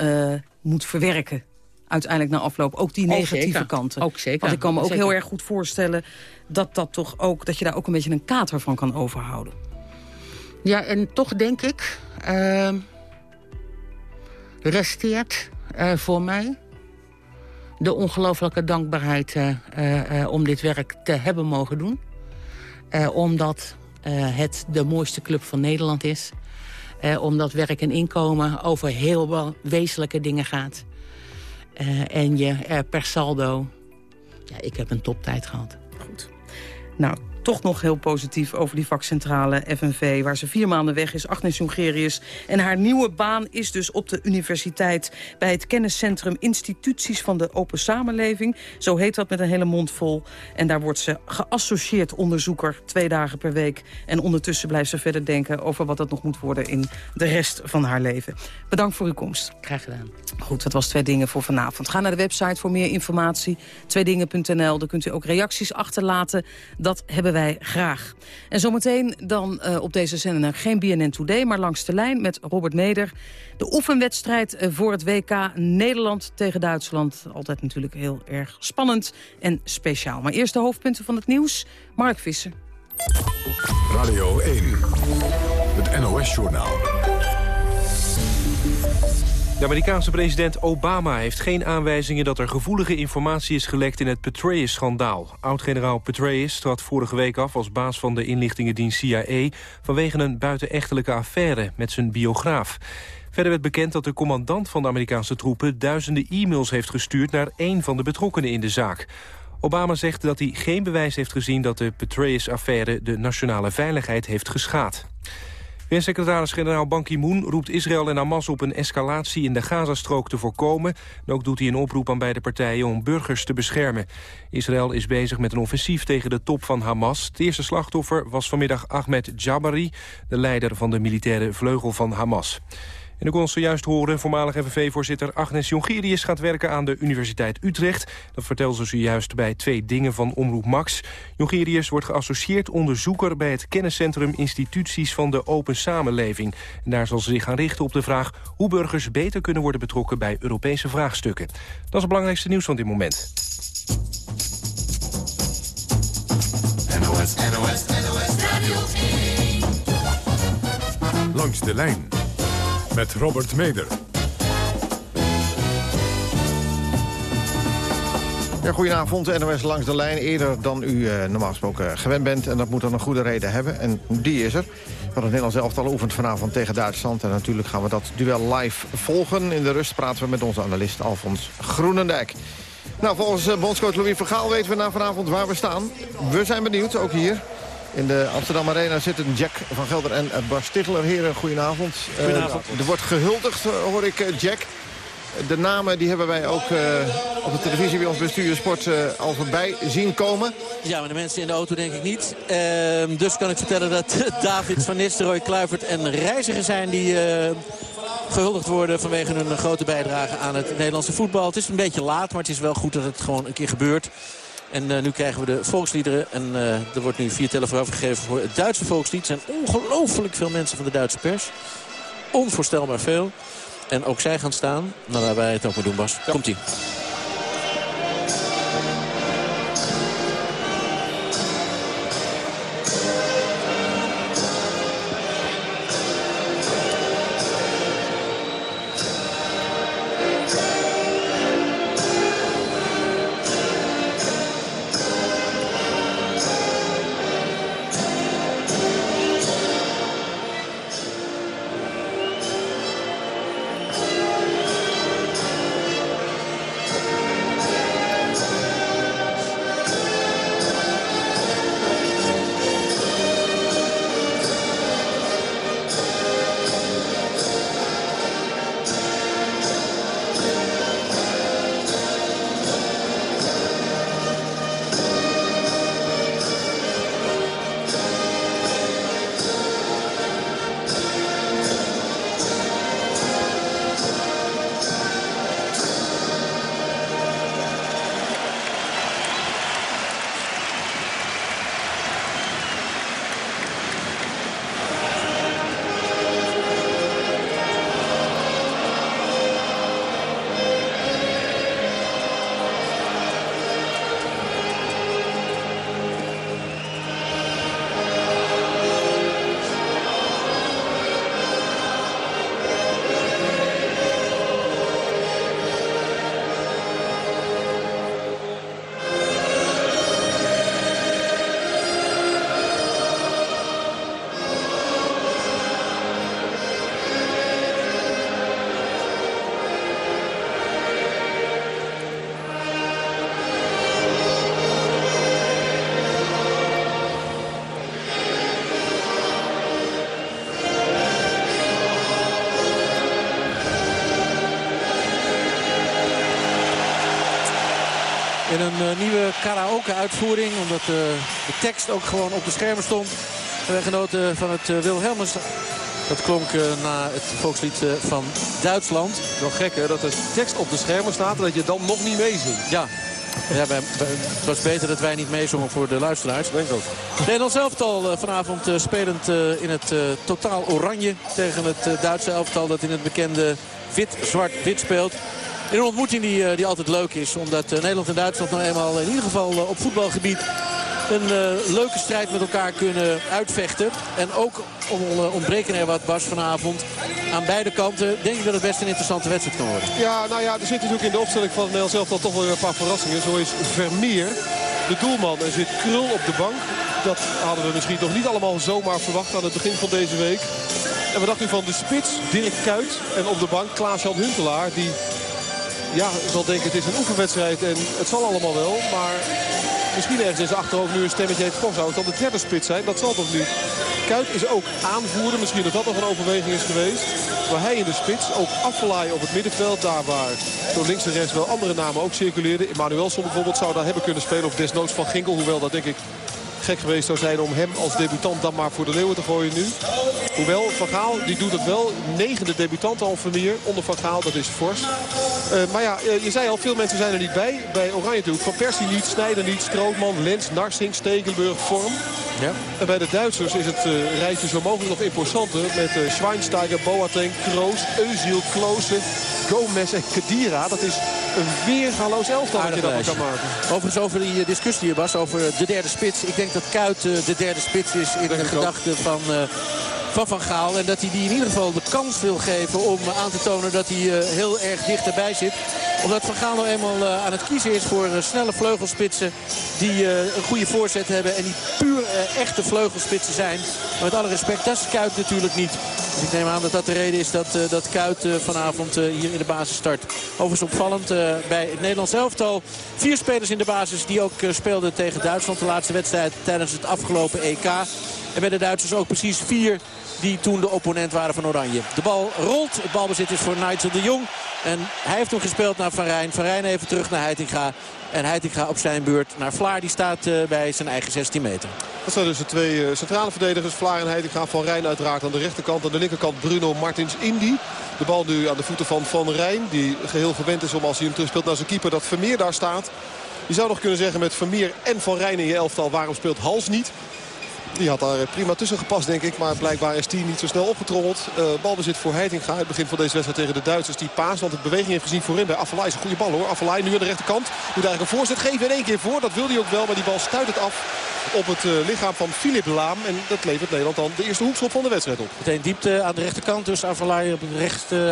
moet verwerken uiteindelijk na afloop. Ook die negatieve kanten.
Ook zeker.
Want ik kan me ook heel erg goed voorstellen dat, dat, toch ook, dat je daar ook een beetje een kater van kan overhouden.
Ja, en toch denk ik... Uh, resteert uh, voor mij de ongelooflijke dankbaarheid uh, uh, om dit werk te hebben mogen doen. omdat het de mooiste club van Nederland is. omdat werk en inkomen over heel wel wezenlijke dingen gaat. en je per saldo... Ja, ik heb een toptijd gehad.
Goed. Nou, toch nog heel positief over die vakcentrale FNV... waar ze vier maanden weg is, Agnes Jongerius. En haar nieuwe baan is dus op de universiteit... bij het kenniscentrum Instituties van de Open Samenleving. Zo heet dat met een hele mond vol. En daar wordt ze geassocieerd onderzoeker twee dagen per week. En ondertussen blijft ze verder denken over wat dat nog moet worden... in de rest van haar leven. Bedankt voor uw komst.
Graag gedaan.
Goed, dat was Twee Dingen voor vanavond. Ga naar de website voor meer informatie. Tweedingen.nl, daar kunt u ook reacties achterlaten. Dat hebben wij graag. En zometeen dan uh, op deze zender geen BNN Today... maar langs de lijn met Robert Meder. De oefenwedstrijd eh, voor het WK Nederland tegen Duitsland. Altijd natuurlijk heel erg spannend en speciaal. Maar eerst de hoofdpunten van het nieuws. Mark Visser.
Radio 1, het NOS-journaal.
De Amerikaanse president Obama heeft geen aanwijzingen dat er gevoelige informatie is gelekt in het Petraeus-schandaal. Oud-generaal Petraeus trad vorige week af als baas van de inlichtingendienst CIA vanwege een buitenechtelijke affaire met zijn biograaf. Verder werd bekend dat de commandant van de Amerikaanse troepen duizenden e-mails heeft gestuurd naar één van de betrokkenen in de zaak. Obama zegt dat hij geen bewijs heeft gezien dat de Petraeus-affaire de nationale veiligheid heeft geschaad. VN-secretaris-generaal Ban Ki-moon roept Israël en Hamas op een escalatie in de Gazastrook te voorkomen. En ook doet hij een oproep aan beide partijen om burgers te beschermen. Israël is bezig met een offensief tegen de top van Hamas. Het eerste slachtoffer was vanmiddag Ahmed Jabari, de leider van de militaire vleugel van Hamas. En ik kon zojuist horen, voormalig FNV-voorzitter Agnes Jongerius gaat werken aan de Universiteit Utrecht. Dat vertelde ze zojuist bij twee dingen van Omroep Max. Jongerius wordt geassocieerd onderzoeker bij het kenniscentrum Instituties van de Open Samenleving. En daar zal ze zich gaan richten op de vraag hoe burgers beter kunnen worden betrokken bij Europese vraagstukken. Dat is het belangrijkste nieuws van dit moment.
NOS, NOS, NOS Langs de lijn met Robert Meder.
Goedenavond, NOS langs de lijn. Eerder dan u eh, normaal gesproken gewend bent. En dat moet dan een goede reden hebben. En die is er. Want het Nederlands elftal oefent vanavond tegen Duitsland. En natuurlijk gaan we dat duel live volgen. In de rust praten we met onze analist Alfons Groenendijk. Nou, volgens uh, bondscoach Louis Vergaal weten we na vanavond waar we staan. We zijn benieuwd, ook hier. In de Amsterdam Arena zitten Jack van Gelder en Bas Stigler. Heren, goedenavond. goedenavond. Uh, er wordt gehuldigd, eh, hoor ik, eh, Jack. De namen die hebben wij ook op de televisie bij ons bestuur Sport al voorbij zien komen.
Ja, maar de mensen in de auto denk ik niet. Ehm, dus kan ik vertellen dat David van Nistelrooy, Kluivert en Reiziger zijn... die gehuldigd worden vanwege hun grote bijdrage aan het Nederlandse voetbal. Het is een beetje laat, maar het is wel goed dat het gewoon een keer gebeurt. En uh, nu krijgen we de volksliederen. En uh, er wordt nu vier tellen vooraf gegeven voor het Duitse volkslied. Er zijn ongelooflijk veel mensen van de Duitse pers. Onvoorstelbaar veel. En ook zij gaan staan. Waar wij het ook maar doen, Bas. Komt-ie. Karaoke-uitvoering. Omdat de tekst ook gewoon op de schermen stond. Wij genoten van het Wilhelmus dat klonk uh, na het volkslied van Duitsland.
Wel gek hè, dat de tekst op de schermen staat en dat je dan nog niet meezingt.
Ja, ja, wij, het was beter dat wij niet meezongen voor de luisteraars.
Denk ook.
Nederlands elftal uh, vanavond uh, spelend uh, in het totaal oranje tegen het Duitse elftal dat in het bekende wit-zwart-wit speelt. Een ontmoeting die, die altijd leuk is. Omdat Nederland en Duitsland nou eenmaal in ieder geval op voetbalgebied een uh, leuke strijd met elkaar kunnen uitvechten. En ook ontbreken er wat, Bas, vanavond. Aan beide kanten denk ik dat het best een interessante wedstrijd kan worden.
Ja, nou ja, er zit natuurlijk in de opstelling van Nederland zelf al toch wel een paar verrassingen. Zo is Vermeer, de doelman, er zit Krul op de bank. Dat hadden we misschien toch niet allemaal zomaar verwacht aan het begin van deze week. En we dachten van de spits, Dirk Kuyt. En op de bank Klaas-Jan Huntelaar. Die ja, zal denken het is een oefenwedstrijd en het zal allemaal wel. Maar misschien ergens in zijn achterhoofd nu een stemmetje heeft. Zou het de derde spits zijn? Dat zal toch niet. Kuit is ook aanvoerder. Misschien dat dat nog een overweging is geweest. Maar hij in de spits. Ook afvalaaien op het middenveld. Daar waar door links en rechts wel andere namen ook circuleerden. Emmanuelson bijvoorbeeld zou daar hebben kunnen spelen. Of desnoods Van Ginkel. Hoewel dat denk ik gek geweest zou zijn om hem als debutant dan maar voor de Leeuwen te gooien nu. Hoewel, Van Gaal die doet het wel. Negende debutant al Vermeer onder Van Gaal, dat is fors. Uh, maar ja, eh, je zei al, veel mensen zijn er niet bij. Bij Oranje natuurlijk. Van Persie niet, Snijder niet, Strootman, Lens, Narsing, Stekelenburg, Vorm. Ja. En bij de Duitsers is het uh, rijtje zo mogelijk nog imposanter. Met uh, Schweinsteiger, Boateng, Kroos, Eusiel, Kloosen, Gomez en Kedira. Dat is een weergaloos elftal dat je dat kan maken.
Overigens over die discussie hier was, over de derde spits. Ik denk dat Kuit de derde spits is in de gedachte van van Van Gaal. En dat hij die in ieder geval de kans wil geven om aan te tonen dat hij uh, heel erg dichterbij zit. Omdat Van Gaal nou eenmaal uh, aan het kiezen is voor uh, snelle vleugelspitsen die een goede voorzet hebben. En die puur echte vleugelspitsen zijn. Maar met alle respect, dat is Kuit natuurlijk niet. Dus ik neem aan dat dat de reden is dat, dat Kuit vanavond hier in de basis start. Overigens opvallend bij het Nederlands elftal. Vier spelers in de basis die ook speelden tegen Duitsland. De laatste wedstrijd tijdens het afgelopen EK. En bij de Duitsers ook precies vier die toen de opponent waren van Oranje. De bal rolt. Het balbezit is voor Nigel de Jong. En hij heeft toen gespeeld naar Van Rijn. Van even terug naar Heitinga. En Heitinga op zijn beurt naar Vlaar. Die staat uh, bij zijn eigen 16 meter.
Dat zijn dus de twee uh, centrale verdedigers. Vlaar en Heitinga. Van Rijn uiteraard aan de rechterkant. Aan de linkerkant Bruno Martins Indy. De bal nu aan de voeten van Van Rijn. Die geheel gewend is om als hij hem terugspeelt naar zijn keeper. Dat Vermeer daar staat. Je zou nog kunnen zeggen met Vermeer en Van Rijn in je elftal. Waarom speelt Hals niet? Die had daar prima tussen gepast, denk ik. Maar blijkbaar is die niet zo snel opgetrommeld. Uh, balbezit voor Heitinga. Het begin van deze wedstrijd tegen de Duitsers. Die paas, want het beweging heeft gezien voorin bij Affelay. is een goede bal hoor. Affelay nu aan de rechterkant. Moet eigenlijk een voorzet geven in één keer voor. Dat wil hij ook wel, maar die bal stuit het af op het uh, lichaam van Philip Laam. En dat levert Nederland dan de eerste hoekschop van de wedstrijd op.
Meteen diepte aan de rechterkant. Dus Avalai op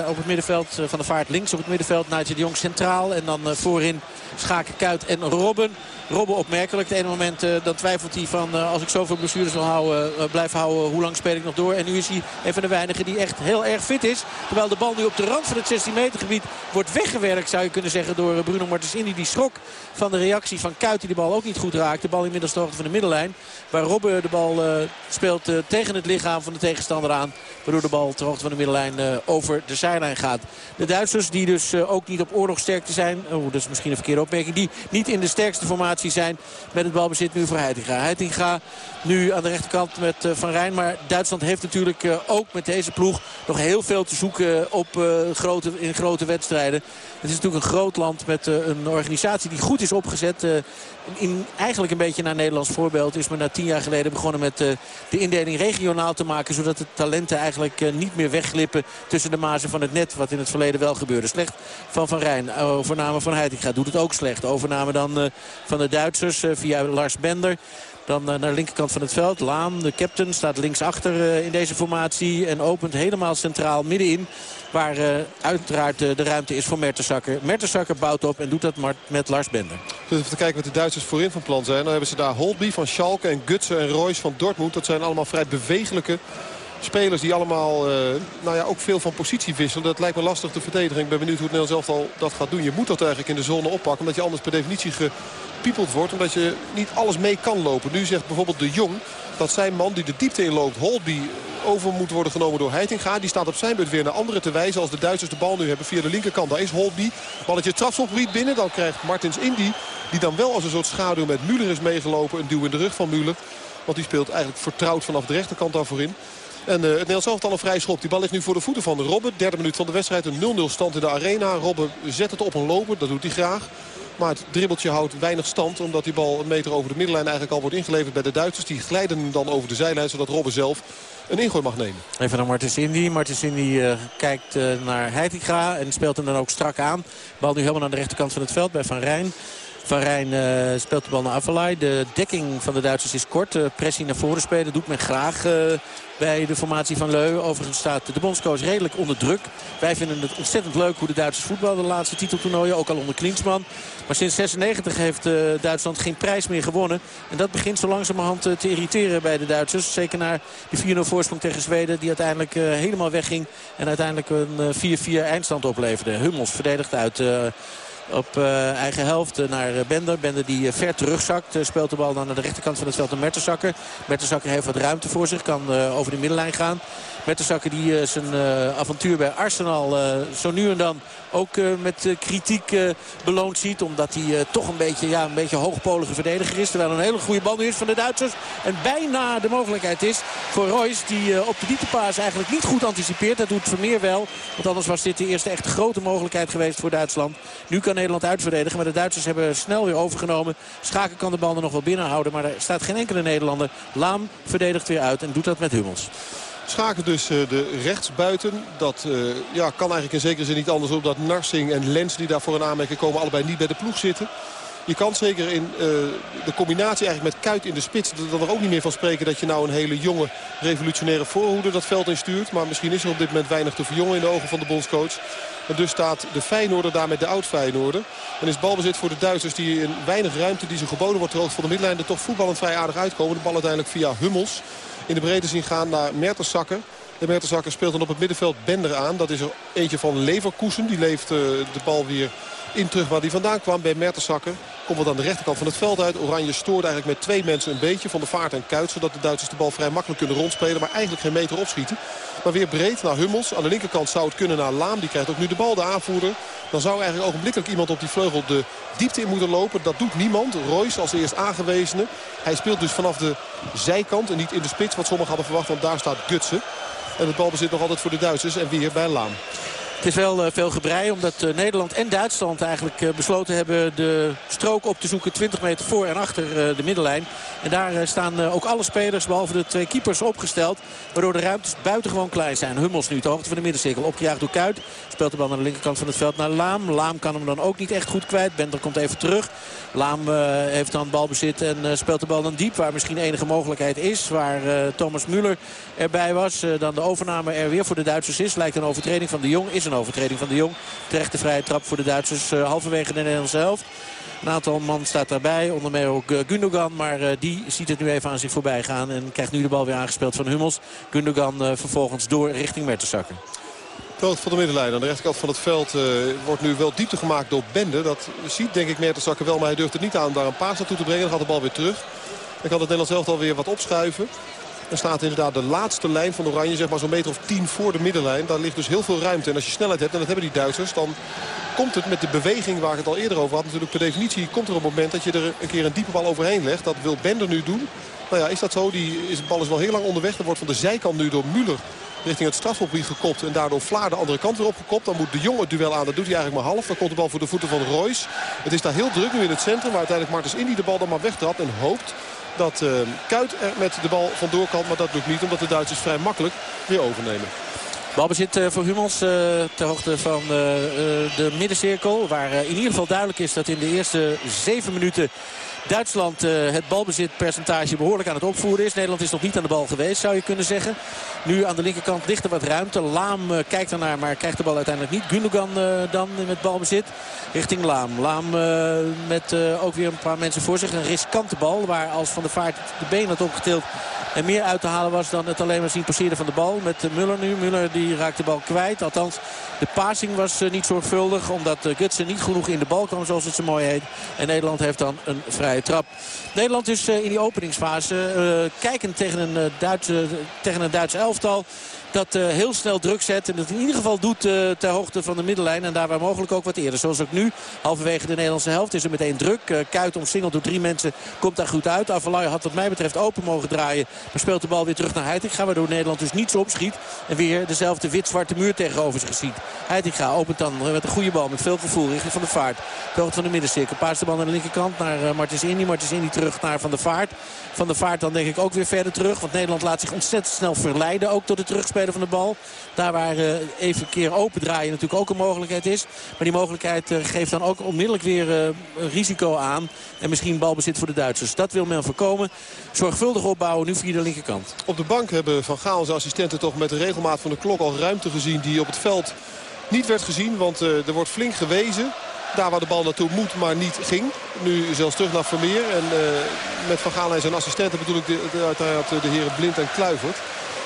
op het middenveld van de vaart links op het middenveld. Nigel de Jong centraal. En dan voorin Schaken, Kuit en Robben. Robben opmerkelijk. Het ene moment dan twijfelt hij van als ik zoveel blessures wil houden, uh, blijf houden, hoe lang speel ik nog door. En nu is hij een van de weinigen die echt heel erg fit is. Terwijl de bal nu op de rand van het 16 meter gebied wordt weggewerkt zou je kunnen zeggen door Bruno Martensini. Die schrok van de reactie van Kuit die de bal ook niet goed raakt. De bal inmiddels de hoogte van de middenlijn. Waar Robben de bal speelt tegen het lichaam van de tegenstander aan. Waardoor de bal ter hoogte van de middenlijn over de zijlijn gaat. De Duitsers die dus ook niet op oorlogsterkte zijn. Oh, dat is misschien een verkeerde opmerking. Die niet in de sterkste formatie zijn met het balbezit nu voor Heitinga. Heitinga nu aan de rechterkant met uh, Van Rijn. Maar Duitsland heeft natuurlijk uh, ook met deze ploeg nog heel veel te zoeken op, uh, grote, in grote wedstrijden. Het is natuurlijk een groot land met een organisatie die goed is opgezet. in, eigenlijk een beetje naar Nederlands voorbeeld is men na tien jaar geleden begonnen met de indeling regionaal te maken. Zodat de talenten eigenlijk niet meer wegglippen tussen de mazen van het net. Wat in het verleden wel gebeurde. Slecht van Van Rijn. Overname van Heitinga doet het ook slecht. Overname dan van de Duitsers via Lars Bender. Dan uh, naar de linkerkant van het veld. Laan, de captain, staat linksachter uh, in deze formatie. En opent helemaal centraal middenin. Waar uh, uiteraard de ruimte is voor Mertensakker. Mertensakker bouwt op en doet dat met Lars Bender.
Even te kijken wat de Duitsers voorin van plan zijn. Dan hebben ze daar Holby van Schalke en Gutsen en Royce van Dortmund. Dat zijn allemaal vrij bewegelijke spelers die allemaal uh, nou ja, ook veel van positie wisselen. Dat lijkt me lastig te verdedigen. Ik ben benieuwd hoe het Nederlands al dat gaat doen. Je moet dat eigenlijk in de zone oppakken. Omdat je anders per definitie gepiepeld wordt. Omdat je niet alles mee kan lopen. Nu zegt bijvoorbeeld de Jong dat zijn man die de diepte inloopt, Holby, over moet worden genomen door Heitinga. Die staat op zijn beurt weer naar anderen te wijzen. Als de Duitsers de bal nu hebben via de linkerkant. Daar is Holby. Balletje het strafschopgebied binnen. Dan krijgt Martins Indy Die dan wel als een soort schaduw met Müller is meegelopen. Een duw in de rug van Müller. Want die speelt eigenlijk vertrouwd vanaf de rechterkant daar voorin. En uh, het Nederlands elftal een vrij schop. Die bal ligt nu voor de voeten van Robben. Derde minuut van de wedstrijd. Een 0-0 stand in de arena. Robben zet het op een loper. Dat doet hij graag. Maar het dribbeltje houdt weinig stand. Omdat die bal een meter over de middenlijn eigenlijk al wordt ingeleverd bij de Duitsers. Die glijden dan over de zijlijn. Zodat Robben zelf een ingooi mag nemen.
Even naar Martens Indy. Martens Indy uh, kijkt uh, naar Heitinga en speelt hem dan ook strak aan. Bal nu helemaal aan de rechterkant van het veld bij Van Rijn. Van Rijn uh, speelt de bal naar Avalai. De dekking van de Duitsers is kort. Uh, pressie naar voren spelen doet men graag uh, bij de formatie van Leu. Overigens staat de bondscoach redelijk onder druk. Wij vinden het ontzettend leuk hoe de Duitsers voetballen. De laatste titeltoernooien, ook al onder Klinsman. Maar sinds 96 heeft Duitsland geen prijs meer gewonnen. En dat begint zo langzamerhand te irriteren bij de Duitsers. Zeker naar de 4-0 voorsprong tegen Zweden. Die uiteindelijk helemaal wegging. En uiteindelijk een 4-4 eindstand opleverde. Hummels verdedigt uit op uh, eigen helft uh, naar Bender. Bender die ver terugzakt. speelt de bal dan naar de rechterkant van het veld naar Mertensakker. Mertensakker heeft wat ruimte voor zich. Kan over de middenlijn gaan. Mertensakker die zijn avontuur bij Arsenal zo nu en dan ook met kritiek beloond ziet. Omdat hij toch een beetje, ja, een beetje hoogpolige verdediger is. Terwijl een hele goede bal nu is van de Duitsers. En bijna de mogelijkheid is voor Royce die op de dieptepaas eigenlijk niet goed anticipeert. Dat doet Vermeer wel. Want anders was dit de eerste echt grote mogelijkheid geweest voor Duitsland. Nu kan Nederland uitverdedigen. Maar de Duitsers hebben snel weer overgenomen. Schaken kan de bal nog wel binnenhouden. Maar er staat geen enkele Nederlander. Laam verdedigt weer uit en doet dat met Hummels.
Schaken dus uh, de rechtsbuiten. Dat uh, ja, kan eigenlijk in zekere zin niet anders op dat Narsing en Lens die daar voor een aanmerking komen allebei niet bij de ploeg zitten. Je kan zeker in uh, de combinatie eigenlijk met Kuit in de spits... dan er ook niet meer van spreken dat je nou een hele jonge revolutionaire voorhoede dat veld instuurt. Maar misschien is er op dit moment weinig te verjongen in de ogen van de bondscoach. En dus staat de Feyenoorder daar met de oud-Feyenoorder. En is balbezit voor de Duitsers die in weinig ruimte die ze geboden wordt... ter van de middenlijn er toch voetballend vrij aardig uitkomen. De bal uiteindelijk via Hummels in de breedte zien gaan naar Mertensakker. De Mertensakker speelt dan op het middenveld Bender aan. Dat is er eentje van Leverkusen. Die leeft uh, de bal weer in terug waar hij vandaan kwam bij Mertensakker. Komt wat aan de rechterkant van het veld uit. Oranje stoort eigenlijk met twee mensen een beetje van de vaart en kuit. Zodat de Duitsers de bal vrij makkelijk kunnen rondspelen. Maar eigenlijk geen meter opschieten. Maar weer breed naar Hummels. Aan de linkerkant zou het kunnen naar Laam. Die krijgt ook nu de bal, de aanvoerder. Dan zou eigenlijk ogenblikkelijk iemand op die vleugel de diepte in moeten lopen. Dat doet niemand. Royce als eerst aangewezene. Hij speelt dus vanaf de zijkant en niet in de spits. Wat sommigen hadden verwacht, want daar staat Gutsen. En het balbezit nog altijd voor de Duitsers en weer bij Laam.
Het is wel uh, veel gebrei omdat uh, Nederland en Duitsland eigenlijk uh, besloten hebben de strook op te zoeken 20 meter voor en achter de middenlijn. En daar staan ook alle spelers behalve de twee keepers opgesteld. Waardoor de ruimtes buitengewoon klein zijn. Hummels nu de hoogte van de middencirkel opgejaagd door Kuit. Speelt de bal naar de linkerkant van het veld naar Laam. Laam kan hem dan ook niet echt goed kwijt. Bender komt even terug. Laam heeft dan balbezit en speelt de bal dan diep. Waar misschien enige mogelijkheid is. Waar Thomas Müller erbij was. dan de overname er weer voor de Duitsers is. Lijkt een overtreding van de Jong. Is een overtreding van de Jong. Terechte vrije trap voor de Duitsers uh, halverwege de Nederlandse helft. Een aantal man staat daarbij, onder meer ook uh, Gundogan. Maar uh, die ziet het nu even aan zich voorbij gaan. En krijgt nu de bal weer aangespeeld van Hummels. Gundogan vervolgens door richting Mertensakker.
Hoogte van de middenlijn. Aan de rechterkant van het veld wordt nu wel diepte gemaakt door Bende. Dat ziet denk ik Mertensakker wel, maar hij durft het niet aan daar een paas naartoe te brengen. Dan gaat de bal weer terug. Dan kan het Nederlands elftal weer wat opschuiven. Er staat inderdaad de laatste lijn van Oranje, zeg maar zo'n meter of tien voor de middenlijn. Daar ligt dus heel veel ruimte. En als je snelheid hebt, en dat hebben die Duitsers, dan komt het met de beweging waar ik het al eerder over had. Natuurlijk per definitie komt er een moment dat je er een keer een diepe bal overheen legt. Dat wil Bender nu doen. Nou ja, is dat zo? Die is, de bal is wel heel lang onderweg. Er wordt van de zijkant nu door Müller richting het strafgebied gekopt. En daardoor Vlaar de andere kant weer opgekopt. Dan moet de jonge duel aan. Dat doet hij eigenlijk maar half. Dan komt de bal voor de voeten van Royce. Het is daar heel druk nu in het centrum. Waar uiteindelijk Martens Indy de bal dan maar wegtrapt. En hoopt dat uh, Kuit er met de bal vandoor kan. Maar dat lukt niet omdat de Duitsers vrij makkelijk weer overnemen.
Balbezit uh, voor Hummels uh, ter hoogte van de middencirkel. Waar in ieder geval duidelijk is dat in de eerste zeven minuten Duitsland uh, het balbezitpercentage behoorlijk aan het opvoeren is. Nederland is nog niet aan de bal geweest, zou je kunnen zeggen. Nu aan de linkerkant ligt er wat ruimte. Laam uh, kijkt ernaar, maar krijgt de bal uiteindelijk niet. Gundogan uh, dan met balbezit richting Laam. Laam met ook weer een paar mensen voor zich. Een riskante bal waar als Van der Vaart de been had opgetild En meer uit te halen was dan het alleen maar zien passeren van de bal. Met Muller nu. Muller die raakt de bal kwijt. Althans, de passing was niet zorgvuldig. Omdat Gutsen niet genoeg in de bal kwam zoals het zo mooi heet. En Nederland heeft dan een vrije trap. Nederland is in die openingsfase kijkend tegen een, Duitse, tegen een Duits elftal dat uh, heel snel druk zet. En dat in ieder geval doet uh, ter hoogte van de middenlijn. En daar waar mogelijk ook wat eerder. Zoals ook nu, halverwege de Nederlandse helft, is er meteen druk. Uh, Kuit omsingeld door drie mensen, komt daar goed uit. Avalai had wat mij betreft open mogen draaien. Maar speelt de bal weer terug naar Heitinga. Waardoor Nederland dus niets opschiet. En weer dezelfde wit-zwarte muur tegenover zich ziet. Heitinga opent dan met een goede bal. Met veel gevoel richting Van de Vaart. De hoogte van de middencirkel. Paast de bal naar de linkerkant naar Martens Indy. Martens Indy terug naar Van de Vaart. Van de Vaart dan denk ik ook weer verder terug. Want Nederland laat zich ontzettend snel verleiden. Ook door de terugspelen van de bal. Daar waar uh, even een keer open draaien natuurlijk ook een mogelijkheid is. Maar die mogelijkheid uh, geeft dan ook onmiddellijk weer uh, risico aan. En misschien balbezit voor de Duitsers. Dat wil men voorkomen. Zorgvuldig opbouwen nu via de linkerkant.
Op de bank hebben Van Gaal zijn assistenten toch met de regelmaat van de klok al ruimte gezien. Die op het veld niet werd gezien. Want er wordt flink gewezen. Daar waar de bal naartoe moet, maar niet ging. Nu zelfs terug naar Vermeer. En uh, met Van Gaal en zijn assistenten bedoel ik de, de, uiteraard de heren Blind en Kluivert.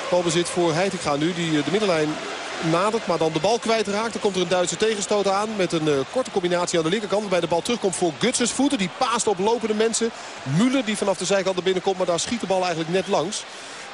Balbezit voor Heitinga nu, die de middenlijn nadert, maar dan de bal kwijtraakt. Dan komt er een Duitse tegenstoot aan met een uh, korte combinatie aan de linkerkant. Waarbij de bal terugkomt voor Gutsens voeten. Die paast op lopende mensen. Müller die vanaf de zijkant naar binnen komt, maar daar schiet de bal eigenlijk net langs.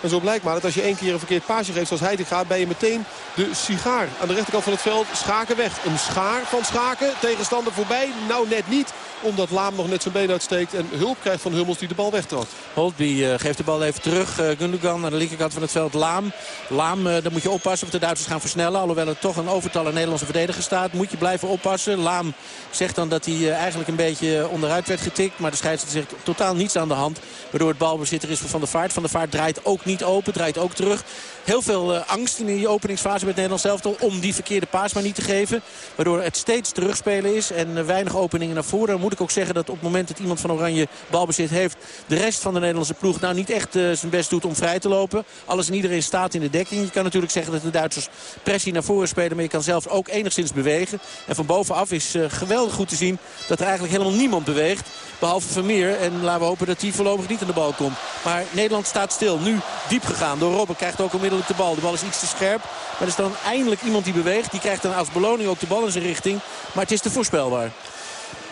En zo blijkt maar dat als je één keer een verkeerd paasje geeft zoals gaat... ben je meteen de sigaar aan de rechterkant van het veld. Schaken weg. Een schaar van Schaken. Tegenstander voorbij. Nou net niet. Omdat Laam nog net zijn been uitsteekt. En hulp krijgt van Hummels die de bal wegtrakt.
Holtby uh, geeft de bal even terug. Uh, Gundogan aan de linkerkant van het veld. Laam. Laam, uh, dan moet je oppassen of de Duitsers gaan versnellen. Alhoewel er toch een overtal aan Nederlandse verdediger staat. Moet je blijven oppassen. Laam zegt dan dat hij eigenlijk een beetje onderuit werd getikt. Maar de scheidsrechter zegt totaal niets aan de hand. Waardoor het balbezitter is Van de Vaart. Van de Vaart draait ook niet niet open. Draait ook terug. Heel veel uh, angst in die openingsfase met Nederland zelf om die verkeerde paas maar niet te geven. Waardoor het steeds terugspelen is en uh, weinig openingen naar voren. Dan moet ik ook zeggen dat op het moment dat iemand van Oranje balbezit heeft... de rest van de Nederlandse ploeg nou niet echt uh, zijn best doet om vrij te lopen. Alles en iedereen staat in de dekking. Je kan natuurlijk zeggen dat de Duitsers pressie naar voren spelen... maar je kan zelf ook enigszins bewegen. En van bovenaf is geweldig goed te zien dat er eigenlijk helemaal niemand beweegt. Behalve Vermeer. En laten we hopen dat hij voorlopig niet aan de bal komt. Maar Nederland staat stil. Nu diep gegaan door Robben. Krijgt ook onmiddellijk de bal. De bal is iets te scherp. Maar er is dan eindelijk iemand die beweegt. Die krijgt dan als beloning ook de bal in zijn richting. Maar het is te voorspelbaar.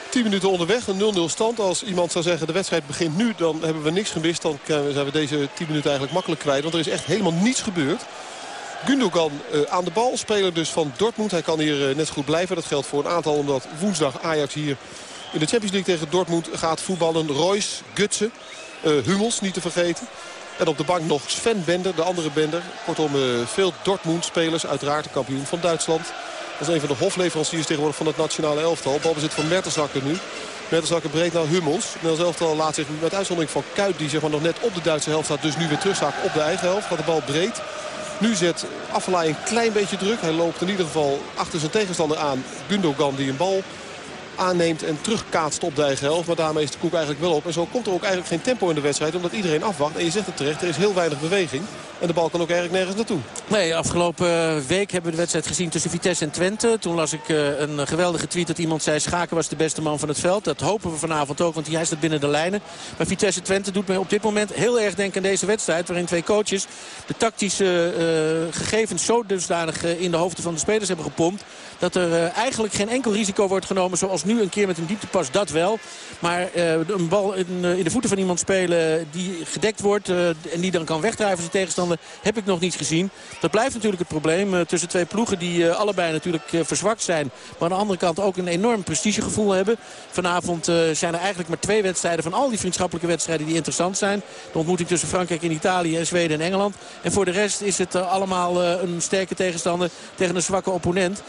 10 minuten onderweg, een 0-0 stand. Als iemand zou zeggen de wedstrijd begint nu, dan hebben we niks gemist. Dan zijn we deze 10 minuten eigenlijk makkelijk kwijt. Want er is echt helemaal niets gebeurd. Gundogan uh, aan de bal, speler dus van Dortmund. Hij kan hier uh, net goed blijven. Dat geldt voor een aantal omdat woensdag Ajax hier in de Champions League tegen Dortmund gaat voetballen. Royce, Gutsen, uh, Hummels niet te vergeten. En op de bank nog Sven Bender, de andere Bender. Kortom, uh, veel Dortmund-spelers. Uiteraard de kampioen van Duitsland. Dat is een van de hofleveranciers tegenwoordig van het nationale elftal. Balbezit van Mertensakker nu. Mertensakker breed naar Hummels. Nederlands elftal laat zich met uitzondering van Kuit... die nog net op de Duitse helft staat. Dus nu weer terugzaak op de eigen helft. Gaat de bal breed. Nu zet Affalay een klein beetje druk. Hij loopt in ieder geval achter zijn tegenstander aan. Gundogan die een bal aanneemt en terugkaatst op de eigen helft. Maar daarmee is de koek eigenlijk wel op. En zo komt er ook eigenlijk geen tempo in de wedstrijd. Omdat iedereen afwacht. En je zegt het terecht, er is heel weinig beweging. En de bal kan ook eigenlijk nergens naartoe.
Nee, afgelopen week hebben we de wedstrijd gezien tussen Vitesse en Twente. Toen las ik uh, een geweldige tweet dat iemand zei... Schaken was de beste man van het veld. Dat hopen we vanavond ook, want hij staat binnen de lijnen. Maar Vitesse Twente doet mij op dit moment heel erg denken aan deze wedstrijd... waarin twee coaches de tactische uh, gegevens zo dusdanig in de hoofden van de spelers hebben gepompt... dat er eigenlijk geen enkel risico wordt genomen zoals nu een keer met een dieptepas. Dat wel. Maar een bal in, in, de voeten van iemand spelen die gedekt wordt... en die dan kan wegdrijven zijn tegenstander heb ik nog niet gezien. Dat blijft natuurlijk het probleem tussen twee ploegen die allebei natuurlijk verzwakt zijn. Maar aan de andere kant ook een enorm prestigegevoel hebben. Vanavond zijn er eigenlijk maar twee wedstrijden van al die vriendschappelijke wedstrijden die interessant zijn. De ontmoeting tussen Frankrijk en Italië en Zweden en Engeland. En voor de rest is het allemaal een sterke tegenstander tegen een zwakke opponent.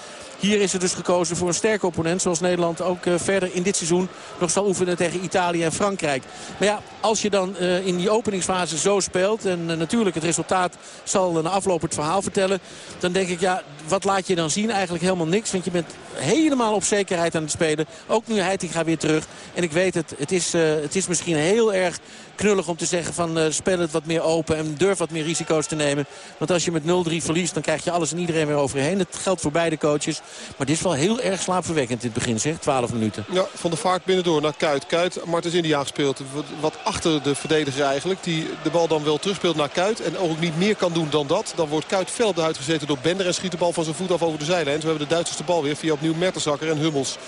Hier is er dus gekozen voor een sterke opponent. Zoals Nederland ook uh, verder in dit seizoen nog zal oefenen tegen Italië en Frankrijk. Maar ja, als je dan uh, in die openingsfase zo speelt... en uh, natuurlijk het resultaat zal afloop het verhaal vertellen... dan denk ik, ja, wat laat je dan zien? Eigenlijk helemaal niks. Want je bent helemaal op zekerheid aan het spelen. Ook nu Heitinga weer terug. En ik weet het, het is, het is misschien heel erg knullig om te zeggen van uh, speel het wat meer open en durf wat meer risico's te nemen. Want als je met 0-3 verliest, dan krijg je alles en iedereen weer over je heen. Dat geldt voor beide coaches. Maar dit is wel heel erg slaapverwekkend dit begin, zeg. 12 minuten.
Ja, van de vaart binnendoor naar Kuit. Kuit, Martens India gespeeld. Wat achter de verdediger eigenlijk. Die de bal dan wel terugspeelt naar Kuit. En ook niet meer kan doen dan dat. Dan wordt Kuit fel op de huid gezeten door Bender. En schiet de bal van zijn voet af over de zijlijn. Zo hebben de Duitsers de bal weer via opnieuw Mertensakker en Hummels.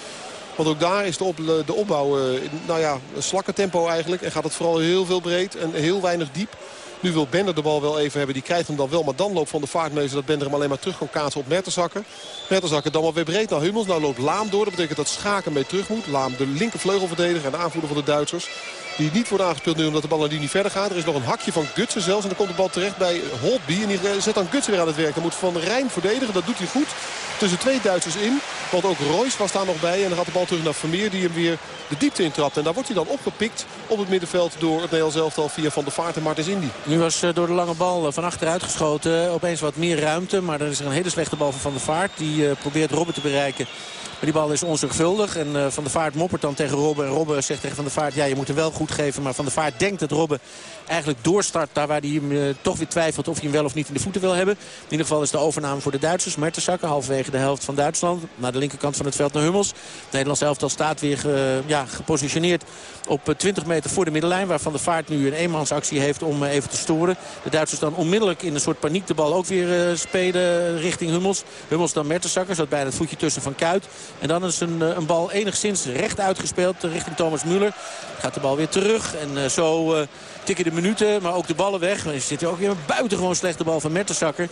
Want ook daar is de, op, de opbouw, uh, nou ja, slakkentempo eigenlijk. En gaat het vooral heel veel breed en heel weinig diep. Nu wil Bender de bal wel even hebben. Die krijgt hem dan wel. Maar dan loopt Van de Vaart dat Bender hem alleen maar terug kan kaatsen op Mertensakker. Mertensakker dan wel weer breed naar Hummels. Nou loopt Laam door. Dat betekent dat Schaken mee terug moet. Laam de linkervleugelverdediger en de aanvoerder van de Duitsers. Die niet wordt aangespeeld nu omdat de bal naar die niet verder gaat. Er is nog een hakje van Gutsen zelfs. En dan komt de bal terecht bij Holtby. En die zet dan Gutsen weer aan het werk. Dan moet Van Rijn verdedigen. Dat doet hij goed. Tussen twee Duitsers in. Want ook Royce was daar nog bij. En dan gaat de bal terug naar Vermeer die hem weer de diepte intrapt. En daar wordt hij dan opgepikt op het middenveld door het Nederlands elftal via Van der Vaart en Martens Indy.
Nu was eh, door de lange bal eh, van achteruit geschoten. Opeens wat meer ruimte. Maar dan is er een hele slechte bal van Van der Vaart. Die eh, probeert Robben te bereiken. Maar die bal is onzorgvuldig. En Van der Vaart moppert dan tegen Robben. En Robben zegt tegen Van der Vaart, ja je moet hem wel goed Maar Van der Vaart denkt dat Robben eigenlijk doorstart. Daar waar hij hem uh, toch weer twijfelt of hij hem wel of niet in de voeten wil hebben. In ieder geval is de overname voor de Duitsers. Mertensakker halverwege de helft van Duitsland. Naar de linkerkant van het veld naar Hummels. Het Nederlands elftal staat weer uh, ja, gepositioneerd op 20 meter voor de middenlijn. Waar Van der Vaart nu een eenmansactie heeft om even te storen. De Duitsers dan onmiddellijk in een soort paniek de bal ook weer spelen richting Hummels. Hummels dan Mertensakker. Zat bijna het voetje tussen van Kuit. En dan is een, een bal enigszins recht uitgespeeld richting Thomas Müller. Gaat de bal weer terug. En zo tikken de minuten, maar ook de ballen weg. Er zit ook weer een buitengewoon slechte bal van Mertensakker.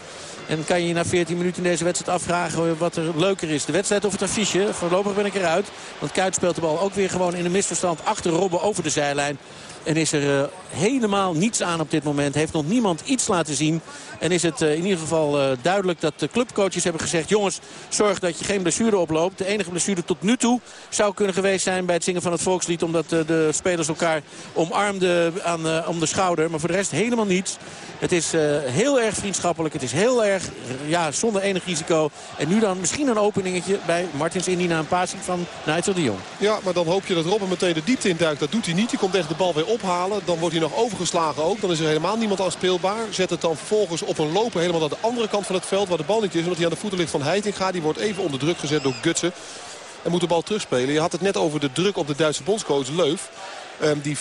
En kan je je na 14 minuten in deze wedstrijd afvragen wat er leuker is. De wedstrijd of het affiche. Voorlopig ben ik eruit. Want Kuit speelt de bal ook weer gewoon in een misverstand achter Robben over de zijlijn. En is er uh, helemaal niets aan op dit moment. Heeft nog niemand iets laten zien. En is het uh, in ieder geval uh, duidelijk dat de clubcoaches hebben gezegd... jongens, zorg dat je geen blessure oploopt. De enige blessure tot nu toe zou kunnen geweest zijn... bij het zingen van het volkslied... omdat de spelers elkaar omarmden aan, om de schouder. Maar voor de rest helemaal niets. Het is heel erg vriendschappelijk. Het is heel erg ja, zonder enig risico. En nu dan misschien een openingetje bij Martins Indy... na een passing van Nigel de Jong.
Ja, maar dan hoop je dat Robben meteen de diepte induikt. Dat doet hij niet. Die komt echt de bal weer ophalen. Dan wordt hij nog overgeslagen ook. Dan is er helemaal niemand speelbaar. Zet het dan vervolgens op een lopen helemaal naar de andere kant van het veld. Waar de bal niet is. Omdat hij aan de voeten ligt van Heitinga. Die wordt even onder druk gezet door Gutsen. En moet de bal terugspelen. Je had het net over de druk op de Duitse bondscoach Leuf. Um, die 4-4,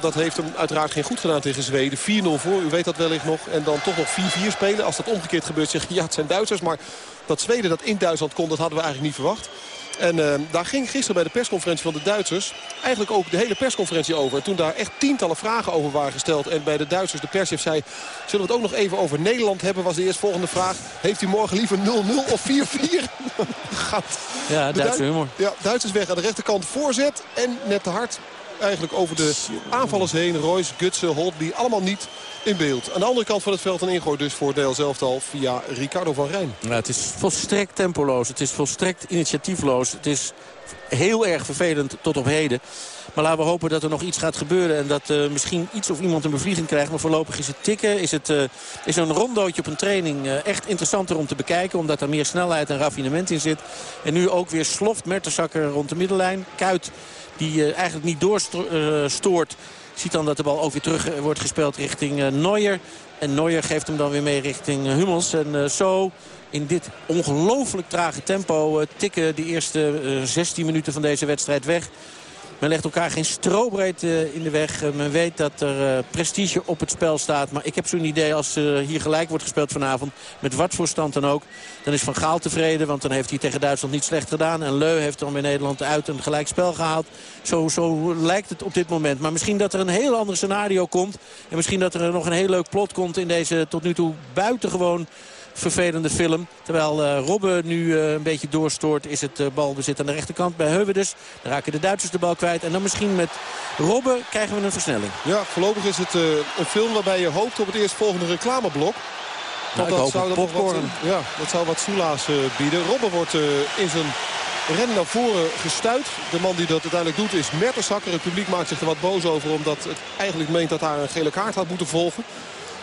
dat heeft hem uiteraard geen goed gedaan tegen Zweden. 4-0 voor, u weet dat wellicht nog. En dan toch nog 4-4 spelen. Als dat omgekeerd gebeurt, zeg je ja, het zijn Duitsers. Maar dat Zweden dat in Duitsland kon, dat hadden we eigenlijk niet verwacht. En uh, daar ging gisteren bij de persconferentie van de Duitsers eigenlijk ook de hele persconferentie over. En toen daar echt tientallen vragen over waren gesteld. En bij de Duitsers de perschef zei, zullen we het ook nog even over Nederland hebben? Was de eerstvolgende vraag. Heeft u morgen liever 0-0 of 4-4?
Gaat. Ja, Duitse humor.
Ja, Duitsers weg aan de rechterkant voorzet. En net te hard eigenlijk over de aanvallers heen. Royce, Gutsen, Holtby, allemaal niet in beeld. Aan de andere kant van het veld een ingooi dus voor Deel Zelftal via Ricardo van Rijn.
Ja, het is volstrekt tempoloos. Het is volstrekt initiatiefloos. Het is heel erg vervelend tot op heden. Maar laten we hopen dat er nog iets gaat gebeuren. En dat uh, misschien iets of iemand een bevlieging krijgt. Maar voorlopig is het tikken. Is, het, uh, is een rondootje op een training uh, echt interessanter om te bekijken. Omdat er meer snelheid en raffinement in zit. En nu ook weer sloft Mertensakker rond de middenlijn. Kuit die eigenlijk niet doorstoort. Ziet dan dat de bal ook weer terug wordt gespeeld richting Neuer. En Neuer geeft hem dan weer mee richting Hummels. En zo in dit ongelooflijk trage tempo tikken de eerste 16 minuten van deze wedstrijd weg. Men legt elkaar geen strobreed uh, in de weg. Uh, men weet dat er uh, prestige op het spel staat. Maar ik heb zo'n idee als hier gelijk wordt gespeeld vanavond... met wat voor stand dan ook... dan is Van Gaal tevreden, want dan heeft hij tegen Duitsland niet slecht gedaan. En Leu heeft dan bij Nederland uit een gelijk spel gehaald. Zo, zo lijkt het op dit moment. Maar misschien dat er een heel ander scenario komt. En misschien dat er nog een heel leuk plot komt in deze tot nu toe buitengewoon vervelende film. Terwijl uh, Robben nu uh, een beetje doorstoort is het uh, balbezit aan de rechterkant bij Heuwedes. Dan raken de Duitsers de bal kwijt. En dan misschien met Robben krijgen we een versnelling.
Ja, voorlopig is het een film waarbij je hoopt op het eerstvolgende reclameblok.
Want nou, dat, zou dat, wat,
ja, dat zou wat soelaas bieden. Robben wordt in zijn rennen naar voren gestuit. De man die dat uiteindelijk doet is Mertensakker. Het publiek maakt zich er wat boos over omdat het eigenlijk meent dat daar een gele kaart had moeten volgen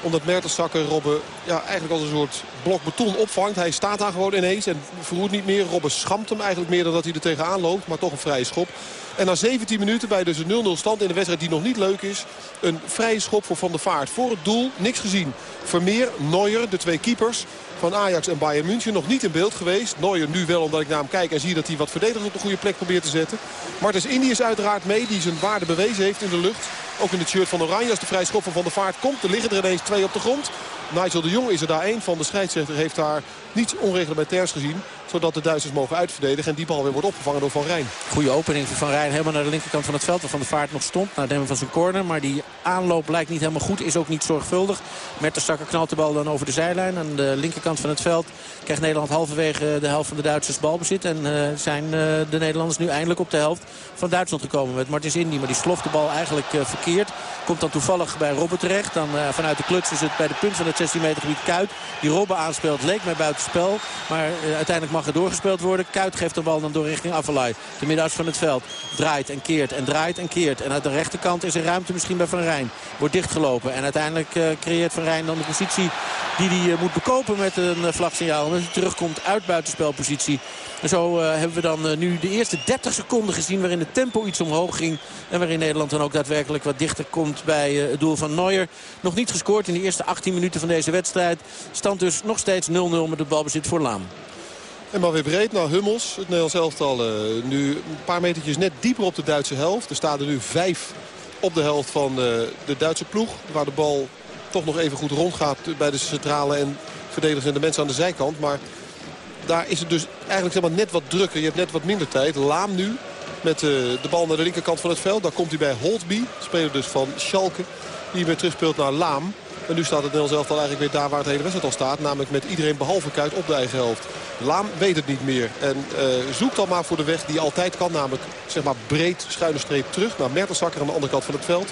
omdat Mertensakker Robben ja, eigenlijk als een soort blok beton opvangt. Hij staat daar gewoon ineens en verroert niet meer. Robben schamt hem eigenlijk meer dan dat hij er tegenaan loopt. Maar toch een vrije schop. En na 17 minuten bij dus een 0-0 stand in de wedstrijd die nog niet leuk is. Een vrije schop voor Van der Vaart. Voor het doel niks gezien. Vermeer, Neuer, de twee keepers. Van Ajax en Bayern München. Nog niet in beeld geweest. Neuer nu wel omdat ik naar hem kijk en zie dat hij wat verdedigers op de goede plek probeert te zetten. Martens Indy is uiteraard mee die zijn waarde bewezen heeft in de lucht. Ook in het shirt van Oranje als de vrij schop van der Vaart komt. Er liggen er ineens twee op de grond. Nigel de Jong is er daar één van. De scheidsrechter heeft daar niets onreglementairs gezien zodat de Duitsers mogen uitverdedigen. En die bal weer wordt opgevangen door Van Rijn.
Goede opening van Van Rijn. Helemaal naar de linkerkant van het veld. Waar Van de Vaart nog stond. Naar het van zijn corner. Maar die aanloop lijkt niet helemaal goed. Is ook niet zorgvuldig. Mertensakker knalt de bal dan over de zijlijn. Aan de linkerkant van het veld krijgt Nederland halverwege de helft van de Duitsers balbezit. En uh, zijn uh, de Nederlanders nu eindelijk op de helft van Duitsland gekomen. Met Martins Indy. Maar die sloft de bal eigenlijk uh, verkeerd. Komt dan toevallig bij Robben terecht. Dan vanuit de kluts is het bij de punt van het 16 meter gebied Kuit. Die Robben aanspeelt. Leek mij buitenspel. Maar uiteindelijk mag doorgespeeld worden. Kuit geeft de bal dan door richting Avalai. De middenhuis van het veld. Draait en keert en draait en keert. En uit de rechterkant is er ruimte misschien bij Van Rijn. Wordt dichtgelopen. En uiteindelijk uh, creëert Van Rijn dan de positie die hij uh, moet bekopen met een uh, vlagsignaal. Omdat hij terugkomt uit buitenspelpositie. En zo hebben we dan nu de eerste 30 seconden gezien waarin het tempo iets omhoog ging. En waarin Nederland dan ook daadwerkelijk wat dichter komt bij het doel van Neuer. Nog niet gescoord in de eerste 18 minuten van deze wedstrijd. Stand dus nog steeds 0-0 met het balbezit voor Laam.
En maar weer breed naar Hummels. Het Nederlands elftal uh, nu een paar metertjes net dieper op de Duitse helft. Er staan er nu vijf op de helft van uh, de Duitse ploeg. Waar de bal toch nog even goed rondgaat bij de centrale en verdedigers en de mensen aan de zijkant. Maar daar is het dus eigenlijk zeg maar, net wat drukker. Je hebt net wat minder tijd. Laam nu met uh, de bal naar de linkerkant van het veld. Daar komt hij bij Holtby, speler dus van Schalke. Die weer terugspeelt naar Laam. En nu staat het Nederlands elftal eigenlijk weer daar waar het hele wedstrijd al staat. Namelijk met iedereen behalve Kuit op de eigen helft. Laam weet het niet meer. En uh, zoekt dan maar voor de weg die altijd kan. Namelijk zeg maar breed schuine streep terug naar Mertensakker aan de andere kant van het veld.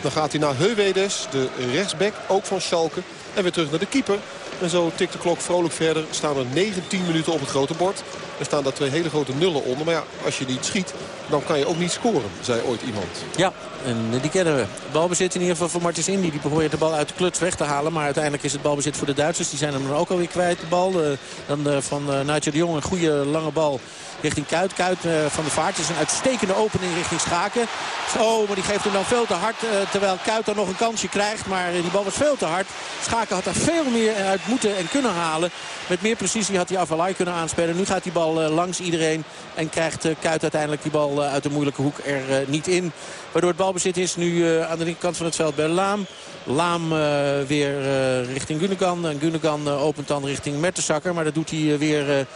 Dan gaat hij naar Heuwedes, de rechtsback, ook van Schalke. En weer terug naar de keeper. En zo tikt de klok vrolijk verder. Staan er 19 minuten op het grote bord. Er staan daar twee hele grote nullen onder. Maar ja, als je niet schiet, dan kan je ook niet scoren, zei ooit iemand.
Ja, en die kennen we. Balbezit in ieder geval voor Martins Indy. Die probeert de bal uit de kluts weg te halen. Maar uiteindelijk is het balbezit voor de Duitsers. Die zijn hem dan ook alweer kwijt, de bal. dan van uh, Nigel de Jong, een goede lange bal richting Kuit. Kuit uh, van de Vaart is een uitstekende opening richting Schaken. Oh, maar die geeft hem dan veel te hard. Uh, terwijl Kuit dan nog een kansje krijgt. Maar die bal was veel te hard. Schaken had er veel meer uit moeten en kunnen halen. Met meer precisie had hij Avalai kunnen aanspelen. Nu gaat die bal langs iedereen. En krijgt Kuit uiteindelijk die bal uit de moeilijke hoek er niet in. Waardoor het balbezit is nu aan de linkerkant van het veld bij Laam. Laam weer richting Gundogan. En Gundogan uh, opent dan richting Mertensakker. Maar dat doet hij weer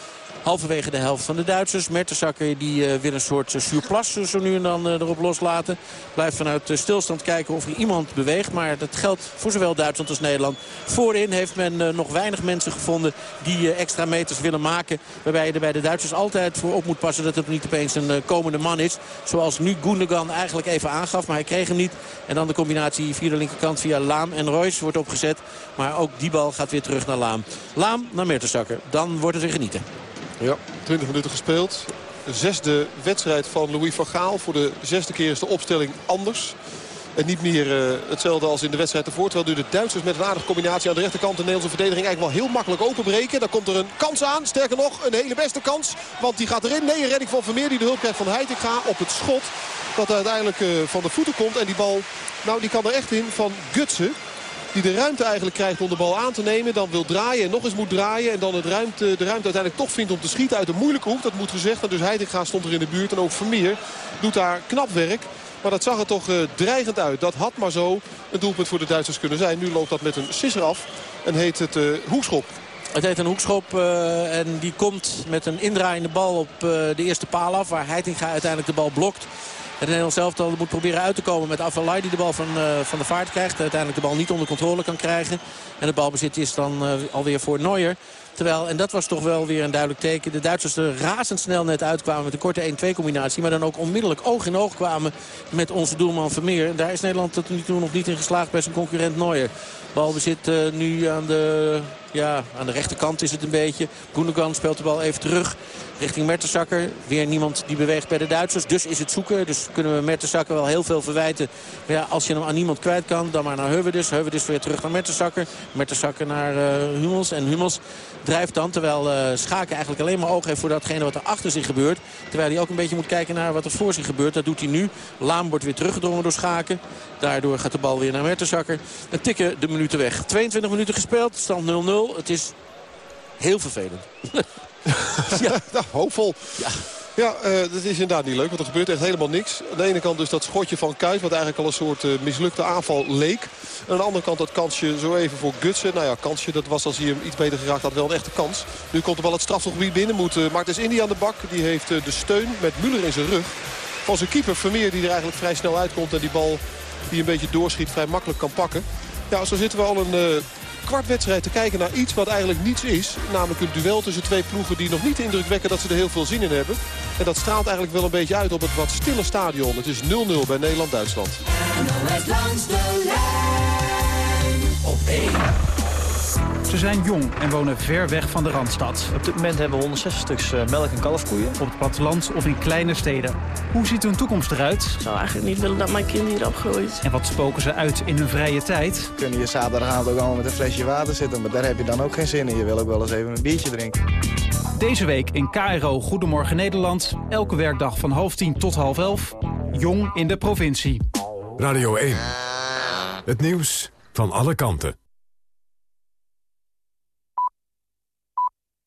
halverwege de helft van de Duitsers. Mertensakker die weer een soort surplus zo nu en dan erop loslaten. Blijft vanuit stilstand kijken of er iemand beweegt. Maar dat geldt voor zowel Duitsland als Nederland. Voorin heeft men nog weinig mensen gevonden die extra meters willen maken. Waarbij je er bij de Duitsers altijd voor op moet passen dat het niet opeens een komende man is. Zoals nu Gundogan eigenlijk even aangaf. Maar hij kreeg hem niet. En dan de combinatie via de linkerkant via Laam en Royce wordt opgezet. Maar ook die bal gaat weer terug naar Laam. Laam naar Mertensakker. Dan wordt het weer genieten.
Ja, 20 minuten gespeeld. Zesde wedstrijd van Louis van Gaal. Voor de zesde keer is de opstelling anders. En niet meer uh, hetzelfde als in de wedstrijd ervoor. Terwijl nu de Duitsers met een aardige combinatie aan de rechterkant... de Nederlandse verdediging eigenlijk wel heel makkelijk openbreken. Dan komt er een kans aan. Sterker nog, een hele beste kans. Want die gaat erin. Nee, een redding van Vermeer die de hulp krijgt van Heitinga op het schot. Dat uiteindelijk uh, van de voeten komt. En die bal, nou die kan er echt in van Gutsen. Die de ruimte eigenlijk krijgt om de bal aan te nemen. Dan wil draaien en nog eens moet draaien. En dan het ruimte, de ruimte uiteindelijk toch vindt om te schieten uit een moeilijke hoek. Dat moet gezegd. Dus Heitinga stond er in de buurt. En ook Vermeer doet daar knap werk. Maar dat zag er toch uh, dreigend uit. Dat had maar zo een doelpunt voor de Duitsers kunnen zijn. Nu loopt dat met een sisser af. En heet het uh, hoekschop.
Het heet een hoekschop uh, en die komt met een indraaiende bal op de eerste paal af. Waar Heitinga uiteindelijk de bal blokt. Het Nederlands elftal moet proberen uit te komen met Avalai die de bal van, uh, van de vaart krijgt. Uiteindelijk de bal niet onder controle kan krijgen. En het balbezit is dan uh, alweer voor Neuer. Terwijl, en dat was toch wel weer een duidelijk teken... de Duitsers er razendsnel net uitkwamen met een korte 1-2 combinatie... maar dan ook onmiddellijk oog in oog kwamen met onze doelman Vermeer. Daar is Nederland tot nu toe nog niet in geslaagd bij zijn concurrent Neuer. Balbezit uh, nu aan de, ja, aan de rechterkant is het een beetje. Gundogan speelt de bal even terug richting Mertensakker. Weer niemand die beweegt bij de Duitsers. Dus is het zoeken. Dus kunnen we Mertensakker wel heel veel verwijten. Maar ja, als je hem aan niemand kwijt kan, dan maar naar Heuvedus. Heuvedus weer terug naar Mertensakker. Mertensakker naar uh, Hummels. En Hummels drijft dan, terwijl uh, Schaken eigenlijk alleen maar oog heeft voor datgene wat er achter zich gebeurt. Terwijl hij ook een beetje moet kijken naar wat er voor zich gebeurt. Dat doet hij nu. Laam wordt weer teruggedrongen door Schaken. Daardoor gaat de bal weer naar Mertensakker. En tikken de minuten weg. 22 minuten gespeeld. Stand 0-0. Het is heel vervelend.
ja, nou, hoopvol. Ja. Ja, uh, dat is inderdaad niet leuk, want er gebeurt echt helemaal niks. Aan de ene kant dus dat schotje van Kuit, wat eigenlijk al een soort uh, mislukte aanval leek. aan de andere kant dat kansje zo even voor Gutsen. Nou ja, kansje, dat was als hij hem iets beter geraakt had wel een echte kans. Nu komt er wel het strafgebied binnen. Moet uh, Martens Indy aan de bak. Die heeft de steun met Muller in zijn rug. Van zijn keeper Vermeer die er eigenlijk vrij snel uitkomt. En die bal die een beetje doorschiet vrij makkelijk kan pakken. Ja, zo zitten we al een kwart wedstrijd te kijken naar iets wat eigenlijk niets is. Namelijk een duel tussen twee ploegen die nog niet de indruk wekken dat ze er heel veel zin in hebben. En dat straalt eigenlijk wel een beetje uit op het wat stille stadion. Het is 0-0 bij Nederland-Duitsland.
op 1. Ze zijn jong en wonen ver weg van de Randstad.
Op dit moment hebben we 160 stuks eh, melk- en kalfkoeien.
Op het platteland of in kleine steden. Hoe ziet hun toekomst eruit?
Ik zou eigenlijk niet willen dat mijn kind hier opgroeit.
En wat spoken ze uit in hun vrije tijd?
Kunnen je zaterdagavond ook allemaal met een flesje water zitten... maar daar heb je dan ook geen zin in. Je wil ook wel eens even een biertje drinken.
Deze week in KRO Goedemorgen Nederland. Elke werkdag van half tien tot half elf. Jong in de provincie.
Radio 1. Het nieuws van alle kanten.